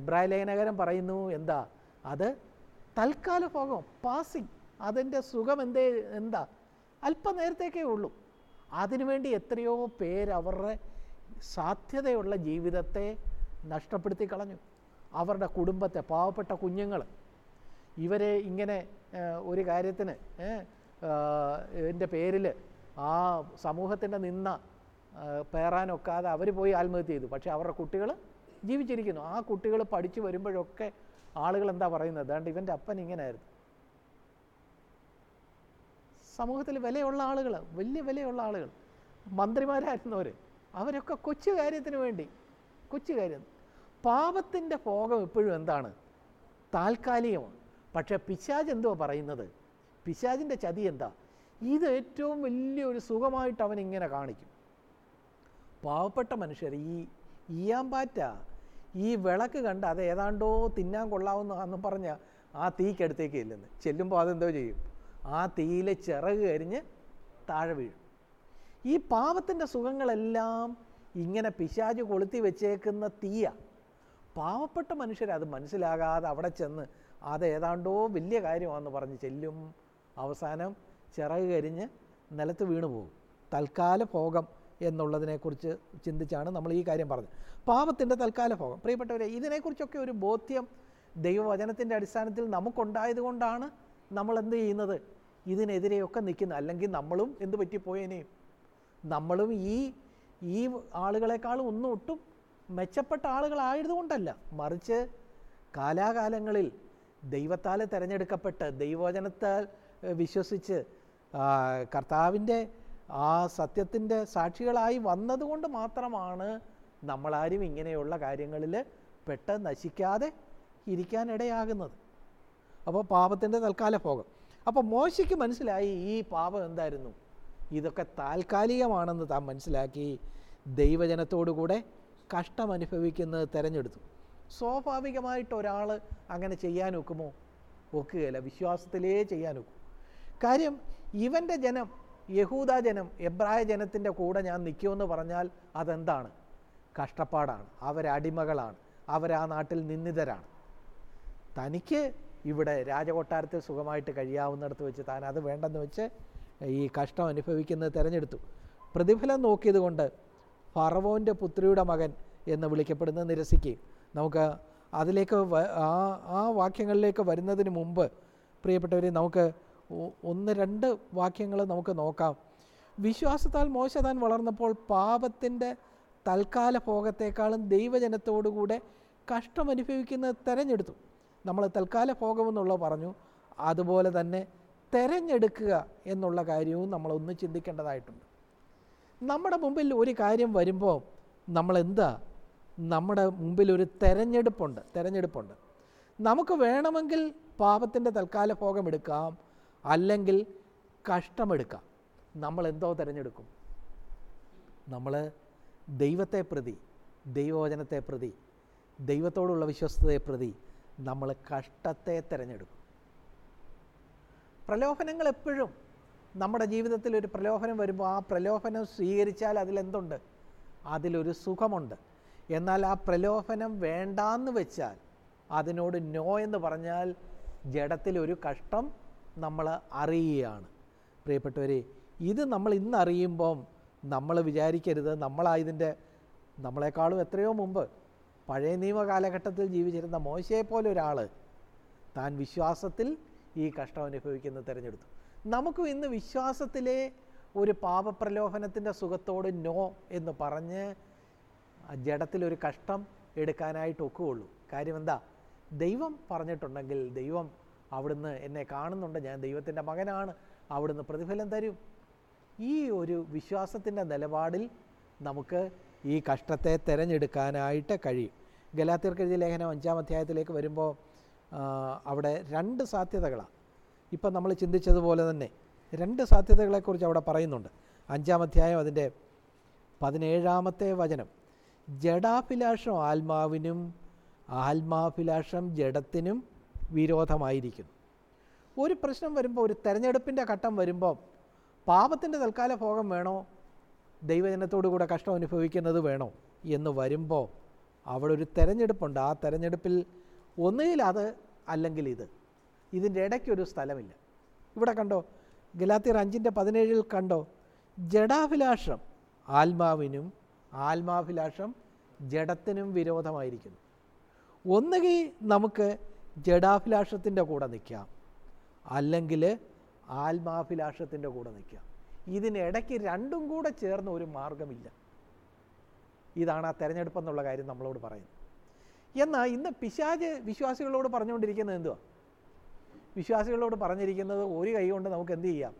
എബ്രാഹിം ലേഖനകരം പറയുന്നു എന്താ? അത് തൽക്കാല ഭോഗം പാസിങ് അതിന്റെ സുഖം എന്തേ എന്താ? അല്പനേരത്തേക്കേ ഉള്ളൂ. അതിനുവേണ്ടി എത്രയോ പേര് അവരുടെ സാധ്യതയുള്ള ജീവിതത്തെ നഷ്ടപ്പെടുത്തി കളഞ്ഞു. അവരുടെ കുടുംബത്തെ പാവപ്പെട്ട കുഞ്ഞുങ്ങൾ ഇവരെ ഇങ്ങനെ ഒരു കാര്യത്തിന് എന്റെ പേരിൽ ആ സമൂഹത്തിന്റെ നിന്ന പേറാനൊക്കാതെ അവർ പോയി ആത്മഹത്യ ചെയ്തു. പക്ഷേ അവരുടെ കുട്ടികൾ ജീവിച്ചിരിക്കുന്നു. ആ കുട്ടികൾ പഠിച്ചു വരുമ്പോഴൊക്കെ ആളുകൾ എന്താ പറയുന്നത്? അതുകൊണ്ട് ഇവന്റെ അപ്പൻ ഇങ്ങനെയായിരുന്നു. സമൂഹത്തിൽ വിലയുള്ള ആളുകൾ വലിയ വിലയുള്ള ആളുകൾ മന്ത്രിമാരായിരുന്നവർ അവരൊക്കെ കൊച്ചു കാര്യത്തിന് വേണ്ടി കൊച്ചു കാര്യം. പാപത്തിന്റെ ഭോഗം എപ്പോഴും എന്താണ്? താൽക്കാലികമാണ്. പക്ഷേ പിശാജ് എന്തുവാ പറയുന്നത്? പിശാജിന്റെ ചതി എന്താ? ഇത് ഏറ്റവും വലിയൊരു സുഖമായിട്ട് അവൻ ഇങ്ങനെ കാണിക്കും. പാവപ്പെട്ട മനുഷ്യർ ഈ ഈയാമ്പാറ്റ ഈ വിളക്ക് കണ്ട് അത് ഏതാണ്ടോ തിന്നാൻ കൊള്ളാവുന്ന കൊള്ളാവുന്നതാണെന്ന് പറഞ്ഞ ആ തീക്കടുത്തേക്ക് ഇല്ലെന്ന് ചെല്ലുമ്പോൾ അതെന്തോ ചെയ്യും? ആ തീയിലെ ചിറക് കരിഞ്ഞ് താഴെ വീഴും. ഈ പാവത്തിന്റെ സുഖങ്ങളെല്ലാം ഇങ്ങനെ പിശാജ് കൊളുത്തി വെച്ചേക്കുന്ന തീയ. പാവപ്പെട്ട മനുഷ്യർ അത് മനസ്സിലാകാതെ അവിടെ ചെന്ന് അത് ഏതാണ്ടോ വലിയ കാര്യമാണെന്ന് പറഞ്ഞ് ചെല്ലും. അവസാനം ചിറക് കരിഞ്ഞ് നിലത്ത് വീണു പോകും തൽക്കാല ഭോഗം എന്നുള്ളതിനെക്കുറിച്ച് ചിന്തിച്ചാണ് നമ്മൾ ഈ കാര്യം പറഞ്ഞത്. പാപത്തിന്റെ തൽക്കാല ഭോഗം പ്രിയപ്പെട്ടവരെ ഇതിനെക്കുറിച്ചൊക്കെ ഒരു ബോധ്യം ദൈവവചനത്തിന്റെ അടിസ്ഥാനത്തിൽ നമുക്കുണ്ടായതുകൊണ്ടാണ് നമ്മൾ എന്ത് ചെയ്യുന്നത്? ഇതിനെതിരെയൊക്കെ നിൽക്കുന്നത്. അല്ലെങ്കിൽ നമ്മളും എന്ത് പറ്റിപ്പോയേനെയും നമ്മളും ഈ ഈ ആളുകളെക്കാളും ഒന്നും ഒട്ടും മെച്ചപ്പെട്ട ആളുകളായതുകൊണ്ടല്ല. മറിച്ച് കാലാകാലങ്ങളിൽ ദൈവത്താൽ തിരഞ്ഞെടുക്കപ്പെട്ട് ദൈവവചനത്താൽ വിശ്വസിച്ച് കർത്താവിന്റെ ആ സത്യത്തിന്റെ സാക്ഷികളായി വന്നതുകൊണ്ട് മാത്രമാണ് നമ്മളാരും ഇങ്ങനെയുള്ള കാര്യങ്ങളിൽ പെട്ട് നശിക്കാതെ ഇരിക്കാനിടയാകുന്നത്. അപ്പോൾ പാപത്തിന്റെ തൽക്കാല ഭോഗം. അപ്പോൾ മോശയ്ക്ക് മനസ്സിലായി ഈ പാപം എന്തായിരുന്നു? ഇതൊക്കെ താൽക്കാലികമാണെന്ന് താൻ മനസ്സിലാക്കി ദൈവജനത്തോടുകൂടെ കഷ്ടം അനുഭവിക്കുന്നത് തിരഞ്ഞെടുത്തു. സ്വാഭാവികമായിട്ട് ഒരാൾ അങ്ങനെ ചെയ്യാൻ ഒക്കുമോ? ഒക്കുകയില്ല. വിശ്വാസത്തിലേ ചെയ്യാൻ ഒക്കും. കാര്യം ഇവന്റെ ജനം യഹൂദ ജനം എബ്രായ ജനത്തിന്റെ കൂടെ ഞാൻ നിൽക്കുമെന്ന് പറഞ്ഞാൽ അതെന്താണ്? കഷ്ടപ്പാടാണ്. അവരടിമകളാണ് അവരാ നാട്ടിൽ നിന്നിതരാണ് തനിക്ക് ഇവിടെ രാജകൊട്ടാരത്തിൽ സുഖമായിട്ട് കഴിയാവുന്നിടത്ത് വെച്ച് താൻ അത് വേണ്ടെന്ന് വെച്ച് ഈ കഷ്ടം അനുഭവിക്കുന്നത് തിരഞ്ഞെടുത്തു. പ്രതിഫലം നോക്കിയതുകൊണ്ട് ഫറവോന്റെ പുത്രിയുടെ മകൻ എന്ന് വിളിക്കപ്പെടുന്നത് നിരസിക്കുകയും നമുക്ക് അതിലേക്ക് ആ ആ വാക്യങ്ങളിലേക്ക് വരുന്നതിന് മുമ്പ് പ്രിയപ്പെട്ടവരെ നമുക്ക് ഒന്ന് രണ്ട് വാക്യങ്ങൾ നമുക്ക് നോക്കാം. വിശ്വാസത്താൽ മോശ താൻ വളർന്നപ്പോൾ പാപത്തിന്റെ തൽക്കാല ഭോഗത്തെക്കാളും ദൈവജനത്തോടുകൂടെ കഷ്ടം അനുഭവിക്കുന്നത് തിരഞ്ഞെടുത്തു. നമ്മൾ തൽക്കാല ഭോഗമെന്നുള്ള പറഞ്ഞു അതുപോലെ തന്നെ തിരഞ്ഞെടുക്കുക എന്നുള്ള കാര്യവും നമ്മളൊന്ന് ചിന്തിക്കേണ്ടതായിട്ടുണ്ട്. നമ്മുടെ മുമ്പിൽ ഒരു കാര്യം വരുമ്പോൾ നമ്മൾ എന്താ നമ്മുടെ മുമ്പിൽ ഒരു തെരഞ്ഞെടുപ്പുണ്ട് തെരഞ്ഞെടുപ്പുണ്ട്. നമുക്ക് വേണമെങ്കിൽ പാപത്തിന്റെ തൽക്കാല ഭോഗം എടുക്കാം അല്ലെങ്കിൽ കഷ്ടമെടുക്കാം. നമ്മൾ എന്തോ തിരഞ്ഞെടുക്കും. നമ്മൾ ദൈവത്തെ പ്രതി ദൈവവചനത്തെ പ്രതി ദൈവത്തോടുള്ള വിശ്വസ്തതയെ പ്രതി നമ്മൾ കഷ്ടത്തെ തിരഞ്ഞെടുക്കും. പ്രലോഭനങ്ങൾ എപ്പോഴും നമ്മുടെ ജീവിതത്തിൽ ഒരു പ്രലോഭനം വരുമ്പോൾ ആ പ്രലോഭനം സ്വീകരിച്ചാൽ അതിലെന്തുണ്ട്? അതിലൊരു സുഖമുണ്ട്. എന്നാൽ ആ പ്രലോഭനം വേണ്ടാന്ന് വെച്ചാൽ അതിനോട് നോ എന്ന് പറഞ്ഞാൽ ജഡത്തിലൊരു കഷ്ടം നമ്മൾ അറിയുകയാണ്. പ്രിയപ്പെട്ടവരെ ഇത് നമ്മൾ ഇന്ന് അറിയുമ്പം നമ്മൾ വിചാരിക്കരുത്. നമ്മളായതിന്റെ നമ്മളെക്കാളും എത്രയോ മുമ്പ് പഴയ നിയമ കാലഘട്ടത്തിൽ ജീവിച്ചിരുന്ന മോശയെ ഒരാൾ താൻ വിശ്വാസത്തിൽ ഈ കഷ്ടം അനുഭവിക്കുന്ന തിരഞ്ഞെടുത്തു. നമുക്കും ഇന്ന് വിശ്വാസത്തിലെ ഒരു പാപപ്രലോഭനത്തിന്റെ സുഖത്തോട് നോ എന്ന് പറഞ്ഞ് ജഡത്തിലൊരു കഷ്ടം എടുക്കാനായിട്ട് ഒക്കുകയുള്ളൂ. കാര്യം എന്താ? ദൈവം പറഞ്ഞിട്ടുണ്ടെങ്കിൽ ദൈവം അവിടുന്ന് എന്നെ കാണുന്നുണ്ട്. ഞാൻ ദൈവത്തിന്റെ മകനാണ്. അവിടുന്ന് പ്രതിഫലം തരും. ഈ ഒരു വിശ്വാസത്തിന്റെ നിലപാടിൽ നമുക്ക് ഈ കഷ്ടത്തെ തിരഞ്ഞെടുക്കാനായിട്ട് കഴിയും. ഗലാത്തിർക്കെഴുതിയ ലേഖനം അഞ്ചാം അധ്യായത്തിലേക്ക് വരുമ്പോൾ അവിടെ രണ്ട് സാധ്യതകളാണ്. ഇപ്പം നമ്മൾ ചിന്തിച്ചതുപോലെ തന്നെ രണ്ട് സാധ്യതകളെക്കുറിച്ച് അവിടെ പറയുന്നുണ്ട്. അഞ്ചാം അധ്യായം അതിന്റെ പതിനേഴാമത്തെ വചനം. ജഡാഭിലാഷം ആത്മാവിനും ആത്മാഭിലാഷം ജഡത്തിനും വിരോധമായിരിക്കുന്നു. ഒരു പ്രശ്നം വരുമ്പോൾ ഒരു തെരഞ്ഞെടുപ്പിന്റെ ഘട്ടം വരുമ്പോൾ പാപത്തിന്റെ തൽക്കാല ഭോഗം വേണോ? ദൈവജനത്തോടു കൂടെ കഷ്ടം അനുഭവിക്കുന്നത് വേണോ? എന്ന് വരുമ്പോൾ അവിടെ ഒരു തെരഞ്ഞെടുപ്പുണ്ട്. ആ തെരഞ്ഞെടുപ്പിൽ ഒന്നുകിൽ അത് അല്ലെങ്കിൽ ഇത്. ഇതിന്റെ ഇടയ്ക്കൊരു സ്ഥലമില്ല. ഇവിടെ കണ്ടോ? ഗലാത്തിയർ അഞ്ചിന്റെ പതിനേഴിൽ കണ്ടോ? ജഡാഭിലാഷം ആത്മാവിനും ആത്മാഭിലാഷം ജഡത്തിനും വിരോധമായിരിക്കുന്നു. ഒന്നുകിൽ നമുക്ക് ജഡാഭിലാഷത്തിന്റെ കൂടെ നിൽക്കാം അല്ലെങ്കിൽ ആത്മാഭിലാഷത്തിന്റെ കൂടെ നിൽക്കാം ഇതിനിടയ്ക്ക് രണ്ടും കൂടെ ചേർന്ന ഒരു മാർഗമില്ല ഇതാണ് ആ തെരഞ്ഞെടുപ്പ് എന്നുള്ള കാര്യം നമ്മളോട് പറയുന്നത്. എന്നാൽ ഇന്ന് പിശാജ് വിശ്വാസികളോട് പറഞ്ഞുകൊണ്ടിരിക്കുന്നത് എന്തുവാ? വിശ്വാസികളോട് പറഞ്ഞിരിക്കുന്നത് ഒരു കൈ കൊണ്ട് നമുക്ക് എന്ത് ചെയ്യാം?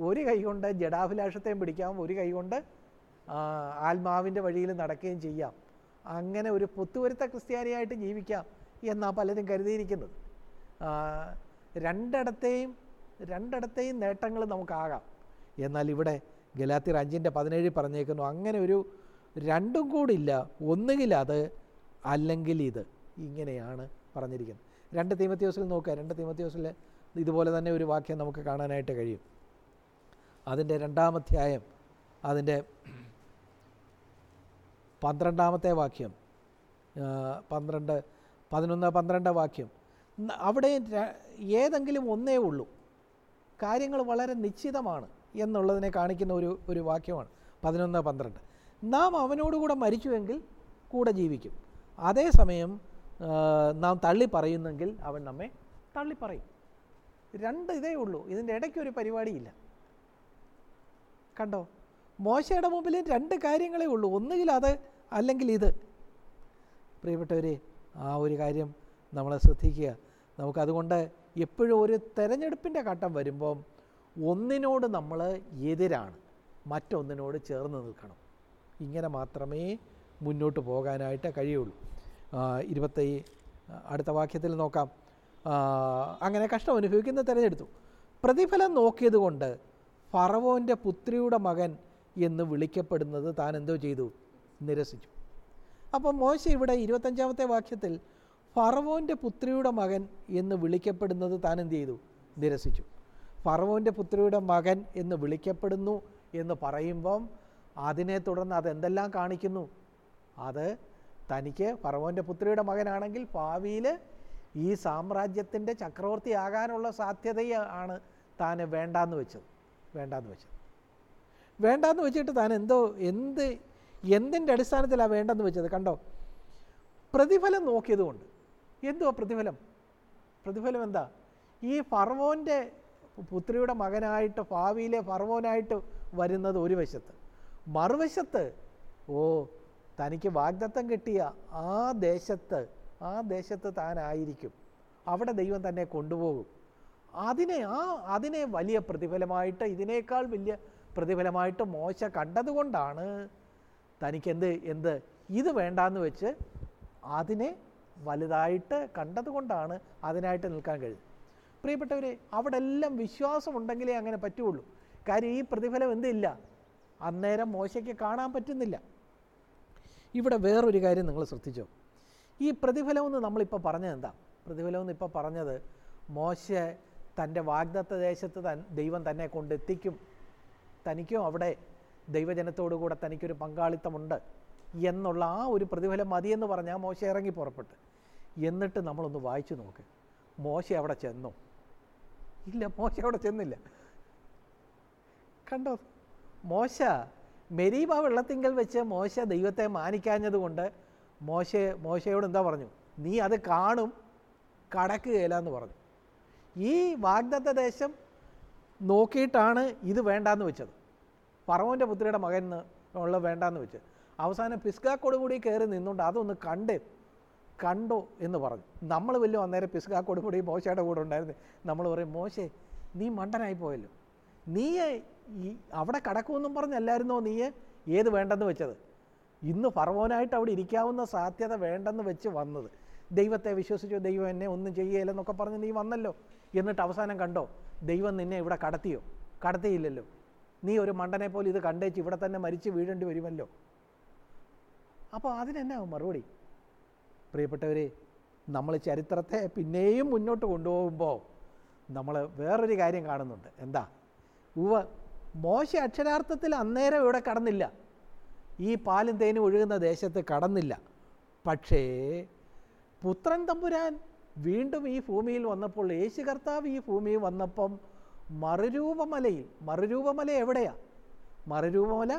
ഒരു കൈ കൊണ്ട് ജഡാഭിലാഷത്തെയും പിടിക്കാം. ഒരു കൈ കൊണ്ട് ആത്മാവിന്റെ വഴിയിൽ നടക്കുകയും ചെയ്യാം. അങ്ങനെ ഒരു പൊത്തുവരുത്ത ക്രിസ്ത്യാനിയായിട്ട് ജീവിക്കാം. എന്നാണ് പലരും കരുതിയിരിക്കുന്നത്. രണ്ടിടത്തെയും രണ്ടിടത്തെയും നേട്ടങ്ങൾ നമുക്കാകാം. എന്നാൽ ഇവിടെ ഗലാത്തിർ അഞ്ചിന്റെ പതിനേഴിൽ പറഞ്ഞേക്കുന്നു അങ്ങനെ ഒരു രണ്ടും കൂടില്ല ഒന്നുകിൽ അത് അല്ലെങ്കിൽ ഇത്. ഇങ്ങനെയാണ് പറഞ്ഞിരിക്കുന്നത്. രണ്ട് തീമത്യോസിൽ നോക്കുക രണ്ട് തീമത്യോസിൽ ഇതുപോലെ തന്നെ ഒരു വാക്യം നമുക്ക് കാണാനായിട്ട് കഴിയും. അതിന്റെ രണ്ടാമധ്യായം അതിന്റെ പന്ത്രണ്ടാമത്തെ വാക്യം പന്ത്രണ്ട് പതിനൊന്ന് പന്ത്രണ്ട് വാക്യം. അവിടെ ഏതെങ്കിലും ഒന്നേ ഉള്ളൂ. കാര്യങ്ങൾ വളരെ നിശ്ചിതമാണ് എന്നുള്ളതിനെ കാണിക്കുന്ന ഒരു ഒരു വാക്യമാണ്. പതിനൊന്ന് പന്ത്രണ്ട്. നാം അവനോടുകൂടെ മരിച്ചുവെങ്കിൽ കൂടെ ജീവിക്കും. അതേസമയം നാം തള്ളി പറയുന്നെങ്കിൽ അവൻ നമ്മെ തള്ളി പറയും. രണ്ട് ഇതേ ഉള്ളൂ. ഇതിന്റെ ഇടയ്ക്കൊരു പരിപാടിയില്ല. കണ്ടോ? മോശയുടെ മുമ്പിൽ രണ്ട് കാര്യങ്ങളേ ഉള്ളൂ. ഒന്നുകിൽ അത് അല്ലെങ്കിൽ ഇത്. പ്രിയപ്പെട്ടവരെ ആ ഒരു കാര്യം നമ്മൾ ശ്രദ്ധിക്കുക. നമുക്കതുകൊണ്ട് എപ്പോഴും ഒരു തെരഞ്ഞെടുപ്പിന്റെ ഘട്ടം വരുമ്പം ഒന്നിനോട് നമ്മൾ എതിരാണ്. മറ്റൊന്നിനോട് ചേർന്ന് നിൽക്കണം. ഇങ്ങനെ മാത്രമേ മുന്നോട്ട് പോകാനായിട്ട് കഴിയുള്ളൂ. ഇരുപത്തി അടുത്ത വാക്യത്തിൽ നോക്കാം. അങ്ങനെ കഷ്ടം അനുഭവിക്കുന്ന തിരഞ്ഞെടുത്തു. പ്രതിഫലം നോക്കിയത് കൊണ്ട് ഫറവോന്റെ പുത്രിയുടെ മകൻ എന്ന് വിളിക്കപ്പെടുന്നത് താൻ എന്തോ ചെയ്തു? നിരസിച്ചു. അപ്പം മോശ ഇവിടെ ഇരുപത്തഞ്ചാമത്തെ വാക്യത്തിൽ ഫറവോന്റെ പുത്രിയുടെ മകൻ എന്ന് വിളിക്കപ്പെടുന്നത് താൻ എന്ത് ചെയ്തു? നിരസിച്ചു. ഫറവോന്റെ പുത്രിയുടെ മകൻ എന്ന് വിളിക്കപ്പെടുന്നു എന്ന് പറയുമ്പം അതിനെ തുടർന്ന് അതെന്തെല്ലാം കാണിക്കുന്നു? അത് തനിക്ക് ഫറവോന്റെ പുത്രിയുടെ മകനാണെങ്കിൽ ഭാവിയിൽ ഈ സാമ്രാജ്യത്തിന്റെ ചക്രവർത്തിയാകാനുള്ള സാധ്യതയാണ് താൻ വേണ്ടാന്ന് വെച്ചത്. വേണ്ടാന്ന് വെച്ചത്. വേണ്ടാന്ന് വെച്ചിട്ട് താൻ എന്തോ എന്ത് എന്തിന്റെ അടിസ്ഥാനത്തിലാണ് വേണ്ടെന്ന് വെച്ചത്? കണ്ടോ? പ്രതിഫലം നോക്കിയതുകൊണ്ട്. എന്തുവാ പ്രതിഫലം? പ്രതിഫലം എന്താ? ഈ ഫർവോന്റെ പുത്രിയുടെ മകനായിട്ട് ഭാവിയിലെ ഫർവോനായിട്ട് വരുന്നത് ഒരു വശത്ത്. മറുവശത്ത് ഓ തനിക്ക് വാഗ്ദത്തം കിട്ടിയ ആ ദേശത്ത് ആ ദേശത്ത് താനായിരിക്കും. അവിടെ ദൈവം തന്നെ കൊണ്ടുപോകും. അതിനെ ആ അതിനെ വലിയ പ്രതിഫലമായിട്ട് ഇതിനേക്കാൾ വലിയ പ്രതിഫലമായിട്ട് മോശ കണ്ടതുകൊണ്ടാണ് തനിക്ക് എന്ത്? എന്ത് ഇത് വേണ്ടാന്ന് വെച്ച് അതിനെ വലുതായിട്ട് കണ്ടതുകൊണ്ടാണ് അതിനായിട്ട് നിൽക്കാൻ കഴിയും പ്രിയപ്പെട്ടവരെ അവിടെ എല്ലാം വിശ്വാസമുണ്ടെങ്കിലേ അങ്ങനെ പറ്റുള്ളൂ. കാര്യം ഈ പ്രതിഫലം എന്തില്ല? അന്നേരം മോശയ്ക്ക് കാണാൻ പറ്റുന്നില്ല. ഇവിടെ വേറൊരു കാര്യം നിങ്ങൾ ശ്രദ്ധിച്ചോ. ഈ പ്രതിഫലമെന്ന് നമ്മളിപ്പോൾ പറഞ്ഞത് എന്താ? പ്രതിഫലമെന്ന് ഇപ്പോൾ പറഞ്ഞത് മോശ തന്റെ വാഗ്ദത്ത ദേശത്ത് ദൈവം തന്നെ കൊണ്ടെത്തിക്കും. തനിക്കും അവിടെ ദൈവജനത്തോടു കൂടെ തനിക്കൊരു പങ്കാളിത്തമുണ്ട് എന്നുള്ള ആ ഒരു പ്രതിഫലം മതിയെന്ന് പറഞ്ഞാൽ മോശ ഇറങ്ങി പുറപ്പെട്ട്. എന്നിട്ട് നമ്മളൊന്ന് വായിച്ചു നോക്ക്. മോശ അവിടെ ചെന്നു? ഇല്ല മോശ അവിടെ ചെന്നില്ല. കണ്ടോ? മോശ മെരീബ വെള്ളത്തിങ്കൽ വെച്ച് മോശ ദൈവത്തെ മാനിക്കാഞ്ഞത് കൊണ്ട് മോശ മോശയോട് എന്താ പറഞ്ഞു? നീ അത് കാണും കടക്കുകയില്ല എന്ന് പറഞ്ഞു. ഈ വാഗ്ദത്ത ദേശം നോക്കിയിട്ടാണ് ഇത് വേണ്ടാന്ന് വെച്ചത്. പറവോന്റെ പുത്രിയുടെ മകൻ ഉള്ള വേണ്ടാന്ന് വെച്ച്. അവസാനം പിസ്കാക്കോട് കൂടി കയറി നിന്നുകൊണ്ട് അതൊന്ന് കണ്ടേ കണ്ടോ എന്ന് പറഞ്ഞു. നമ്മൾ വലിയ അന്നേരം പിസ്കാക്കോട് കൂടി മോശയുടെ കൂടെ ഉണ്ടായിരുന്നു. നമ്മൾ പറയും മോശേ നീ മണ്ടനായി പോയല്ലോ. നീ ഈ അവിടെ കടക്കുമെന്നും പറഞ്ഞല്ലായിരുന്നോ നീ ഏത് വേണ്ടെന്ന് വെച്ചത്? ഇന്ന് ഫറവോനായിട്ട് അവിടെ ഇരിക്കാവുന്ന സാധ്യത വേണ്ടെന്ന് വെച്ച് വന്നത്. ദൈവത്തെ വിശ്വസിച്ചോ ദൈവം എന്നെ ഒന്നും ചെയ്യേലെന്നൊക്കെ പറഞ്ഞ് നീ വന്നല്ലോ. എന്നിട്ട് അവസാനം കണ്ടോ ദൈവം നിന്നെ ഇവിടെ കടത്തിയോ? കടത്തിയില്ലല്ലോ. നീ ഒരു മണ്ടനെ പോലെ ഇത് കണ്ടേച്ച് ഇവിടെ തന്നെ മരിച്ച് വീഴേണ്ടി വരുമല്ലോ. അപ്പോൾ അതിനെന്നെ മറുപടി? പ്രിയപ്പെട്ടവരെ നമ്മൾ ചരിത്രത്തെ പിന്നെയും മുന്നോട്ട് കൊണ്ടുപോകുമ്പോൾ നമ്മൾ വേറൊരു കാര്യം കാണുന്നുണ്ട്. എന്താ? ഉവ മോശ അക്ഷരാർത്ഥത്തിൽ അന്നേരം ഇവിടെ കടന്നില്ല. ഈ പാലും തേനും ഒഴുകുന്ന ദേശത്ത് കടന്നില്ല. പക്ഷേ പുത്രൻ തമ്പുരാൻ വീണ്ടും ഈ ഭൂമിയിൽ വന്നപ്പോൾ യേശു കർത്താവ് ഈ ഭൂമിയിൽ വന്നപ്പം മറുരൂപമലയിൽ മറുരൂപമല എവിടെയാ? മറുരൂപമല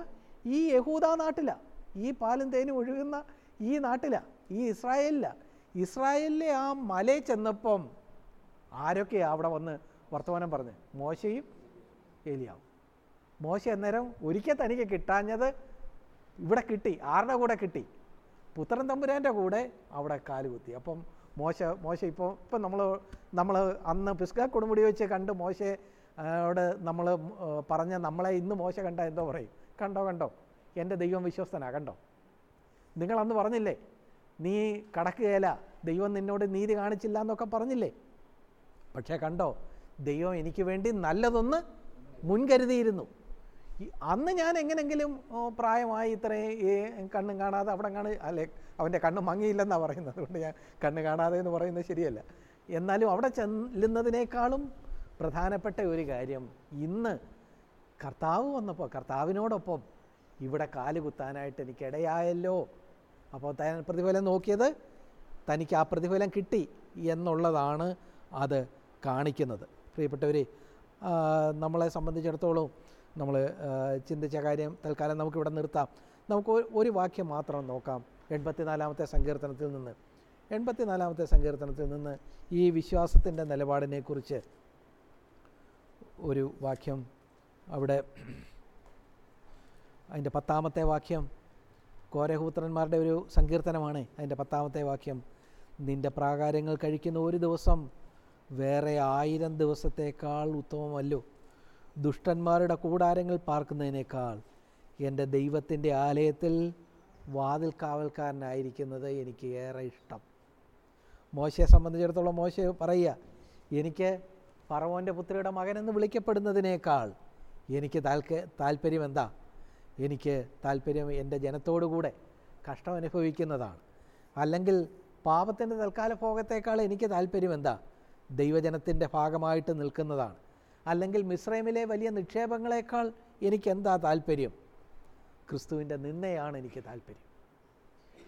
ഈ യഹൂദ നാട്ടിലാ. ഈ പാലും തേനും ഒഴുകുന്ന ഈ നാട്ടിലാ ഈ ഇസ്രായേലിലാ. ഇസ്രായേലിലെ ആ മലയിൽ ചെന്നപ്പം ആരൊക്കെയാ അവിടെ വന്ന് വർത്തമാനം പറഞ്ഞ്? മോശയും ഏലിയാവും. മോശ അന്നേരം ഒരിക്കൽ തനിക്ക് കിട്ടാഞ്ഞത് ഇവിടെ കിട്ടി ആരുടെ കൂടെ കിട്ടി? പുത്രൻ തമ്പുരാന്റെ കൂടെ അവിടെ കാലുകുത്തി അപ്പം മോശ മോശ ഇപ്പോൾ ഇപ്പം നമ്മൾ നമ്മൾ അന്ന് പിസ്ക കൊടുമുടി വെച്ച് കണ്ട് മോശയെ യോട് നമ്മൾ പറഞ്ഞ നമ്മളെ ഇന്ന് മോശ കണ്ട എന്തോ പറയും. കണ്ടോ കണ്ടോ? എന്റെ ദൈവം വിശ്വസ്തനാ കണ്ടോ? നിങ്ങളന്ന് പറഞ്ഞില്ലേ? നീ കടക്കുകയില്ല ദൈവം നിന്നോട് നീതി കാണിച്ചില്ല എന്നൊക്കെ പറഞ്ഞില്ലേ? പക്ഷേ കണ്ടോ? ദൈവം എനിക്ക് വേണ്ടി നല്ലതൊന്ന് മുൻകരുതിയിരുന്നു. അന്ന് ഞാൻ എങ്ങനെങ്കിലും പ്രായമായി ഇത്രയും കണ്ണും കാണാതെ അവിടെ കാണു അല്ലെ അവന്റെ കണ്ണ് മങ്ങിയില്ലെന്നാണ് പറയുന്നത്. അതുകൊണ്ട് ഞാൻ കണ്ണ് കാണാതെ എന്ന് പറയുന്നത് ശരിയല്ല. എന്നാലും അവിടെ ചെല്ലുന്നതിനേക്കാളും പ്രധാനപ്പെട്ട ഒരു കാര്യം ഇന്ന് കർത്താവ് വന്നപ്പോൾ കർത്താവിനോടൊപ്പം ഇവിടെ കാൽ കുത്താനായിട്ട് എനിക്ക് ഇടയായല്ലോ അപ്പോൾ താൻ പ്രതിഫലം നോക്കിയത് തനിക്ക് ആ പ്രതിഫലം കിട്ടി എന്നുള്ളതാണ് അത് കാണിക്കുന്നത്. പ്രിയപ്പെട്ടവരെ ആ, നമ്മളെ സംബന്ധിച്ചിടത്തോളം നമ്മൾ ചിന്തിച്ച കാര്യം തൽക്കാലം നമുക്കിവിടെ നിർത്താം. നമുക്ക് ഒരു വാക്യം മാത്രം നോക്കാം. എൺപത്തിനാലാമത്തെ സങ്കീർത്തനത്തിൽ നിന്ന്. എൺപത്തിനാലാമത്തെ സങ്കീർത്തനത്തിൽ നിന്ന് ഈ വിശ്വാസത്തിന്റെ നിലപാടിനെക്കുറിച്ച് ഒരു വാക്യം അവിടെ അതിന്റെ പത്താമത്തെ വാക്യം കോരഹൂത്രന്മാരുടെ ഒരു സങ്കീർത്തനമാണ് അതിന്റെ പത്താമത്തെ വാക്യം. നിന്റെ പ്രാകാരങ്ങൾ കഴിക്കുന്ന ഒരു ദിവസം വേറെ ആയിരം ദിവസത്തേക്കാൾ ഉത്തമമല്ലോ. ദുഷ്ടന്മാരുടെ കൂടാരങ്ങൾ പാർക്കുന്നതിനേക്കാൾ എന്റെ ദൈവത്തിന്റെ ആലയത്തിൽ വാതിൽ കാവൽക്കാരനായിരിക്കുന്നത് എനിക്ക് ഏറെ ഇഷ്ടം. മോശയെ സംബന്ധിച്ചിടത്തോളം മോശ പറയുക എനിക്ക് പറവോന്റെ പുത്രിയുടെ മകനെന്ന് വിളിക്കപ്പെടുന്നതിനേക്കാൾ എനിക്ക് താൽക്ക താല്പര്യം എന്താ എനിക്ക് താല്പര്യം എന്റെ ജനത്തോടുകൂടെ കഷ്ടം അനുഭവിക്കുന്നതാണ്. അല്ലെങ്കിൽ പാപത്തിന്റെ തൽക്കാല ഭോഗത്തേക്കാൾ എനിക്ക് താല്പര്യം എന്താ ദൈവജനത്തിന്റെ ഭാഗമായിട്ട് നിൽക്കുന്നതാണ്. അല്ലെങ്കിൽ മിശ്രൈമിലെ വലിയ നിക്ഷേപങ്ങളെക്കാൾ എനിക്ക് എന്താ താല്പര്യം ക്രിസ്തുവിന്റെ നിന്നയാണ് എനിക്ക് താല്പര്യം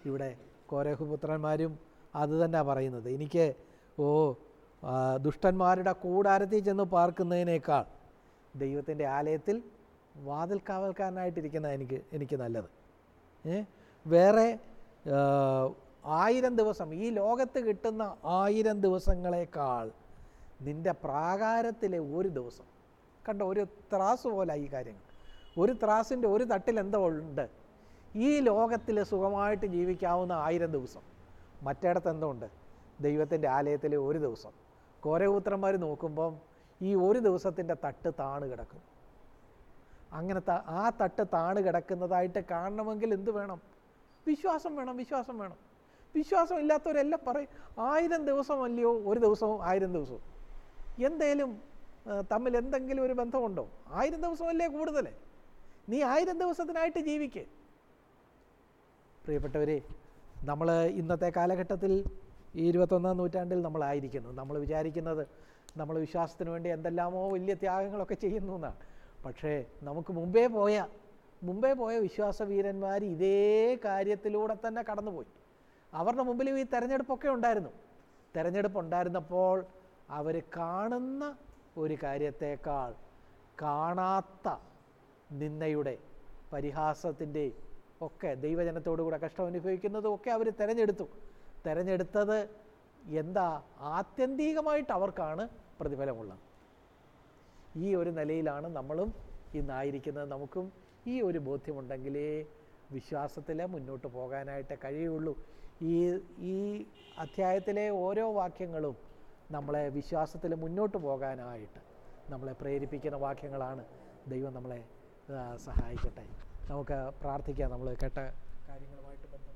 ഇവിടെ കോരഹുപുത്രന്മാരും അത് തന്നെ പറയുന്നത്. എനിക്ക് ഓ ദുഷ്ടന്മാരുടെ കൂടാരത്തിൽ ചെന്ന് പാർക്കുന്നതിനേക്കാൾ ദൈവത്തിന്റെ ആലയത്തിൽ വാതിൽ കാവൽക്കാരനായിട്ടിരിക്കുന്ന എനിക്ക് എനിക്ക് നല്ലത്. വേറെ ആയിരം ദിവസം ഈ ലോകത്ത് കിട്ടുന്ന ആയിരം ദിവസങ്ങളെക്കാൾ നിന്റെ പ്രാകാരത്തിലെ ഒരു ദിവസം കണ്ട ഒരു ത്രാസ് പോലെ ഈ കാര്യങ്ങൾ. ഒരു ത്രാസിന്റെ ഒരു തട്ടിൽ എന്തോ ഉണ്ട്. ഈ ലോകത്തിൽ സുഖമായിട്ട് ജീവിക്കാവുന്ന ആയിരം ദിവസം. മറ്റേടത്ത് എന്തോ ഉണ്ട്? ദൈവത്തിന്റെ ആലയത്തിലെ ഒരു ദിവസം. കോരപുത്രന്മാർ നോക്കുമ്പം ഈ ഒരു ദിവസത്തിന്റെ തട്ട് താണ് കിടക്കും. അങ്ങനത്തെ ആ തട്ട് താണ് കിടക്കുന്നതായിട്ട് കാണണമെങ്കിൽ എന്ത് വേണം? വിശ്വാസം വേണം വിശ്വാസം വേണം. വിശ്വാസം ഇല്ലാത്തവരെല്ലാം പറയും ആയിരം ദിവസമല്ലയോ ഒരു ദിവസവും ആയിരം ദിവസവും. എന്തേലും തമ്മിൽ എന്തെങ്കിലും ഒരു ബന്ധമുണ്ടോ? ആയിരം ദിവസമല്ലേ കൂടുതൽ നീ ആയിരം ദിവസത്തിനായിട്ട് ജീവിക്കേ. പ്രിയപ്പെട്ടവരെ നമ്മൾ ഇന്നത്തെ കാലഘട്ടത്തിൽ ഈ ഇരുപത്തൊന്നാം നൂറ്റാണ്ടിൽ നമ്മളായിരിക്കുന്നു. നമ്മൾ വിചാരിക്കുന്നത് നമ്മൾ വിശ്വാസത്തിന് വേണ്ടി എന്തെല്ലാമോ വലിയ ത്യാഗങ്ങളൊക്കെ ചെയ്യുന്നു എന്നാണ്. പക്ഷേ നമുക്ക് മുമ്പേ പോയ മുമ്പേ പോയ വിശ്വാസ വീരന്മാർ ഇതേ കാര്യത്തിലൂടെ തന്നെ കടന്നുപോയി. അവരുടെ മുമ്പിലും ഈ തെരഞ്ഞെടുപ്പൊക്കെ ഉണ്ടായിരുന്നു. തെരഞ്ഞെടുപ്പ് ഉണ്ടായിരുന്നപ്പോൾ അവർ കാണുന്ന ഒരു കാര്യത്തേക്കാൾ കാണാത്ത നിന്നയുടെ പരിഹാസത്തിന്റെ ഒക്കെ ദൈവജനത്തോടു കൂടെ കഷ്ടം അനുഭവിക്കുന്നതും ഒക്കെ അവർ തിരഞ്ഞെടുത്തു. തിരഞ്ഞെടുത്തത് എന്താ? ആത്യന്തികമായിട്ട് അവർക്കാണ് പ്രതിഫലമുള്ളത്. ഈ ഒരു നിലയിലാണ് നമ്മളും ഇന്നായിരിക്കുന്നത്. നമുക്കും ഈ ഒരു ബോധ്യമുണ്ടെങ്കിലേ വിശ്വാസത്തിൽ മുന്നോട്ട് പോകാനായിട്ട് കഴിയുള്ളൂ. ഈ ഈ അധ്യായത്തിലെ ഓരോ വാക്യങ്ങളും നമ്മളെ വിശ്വാസത്തിൽ മുന്നോട്ട് പോകാനായിട്ട് നമ്മളെ പ്രേരിപ്പിക്കുന്ന വാക്യങ്ങളാണ്. ദൈവം നമ്മളെ സഹായിക്കട്ടെ. നമുക്ക് പ്രാർത്ഥിക്കാം. നമ്മൾ കേട്ട കാര്യങ്ങളുമായിട്ട് ബന്ധം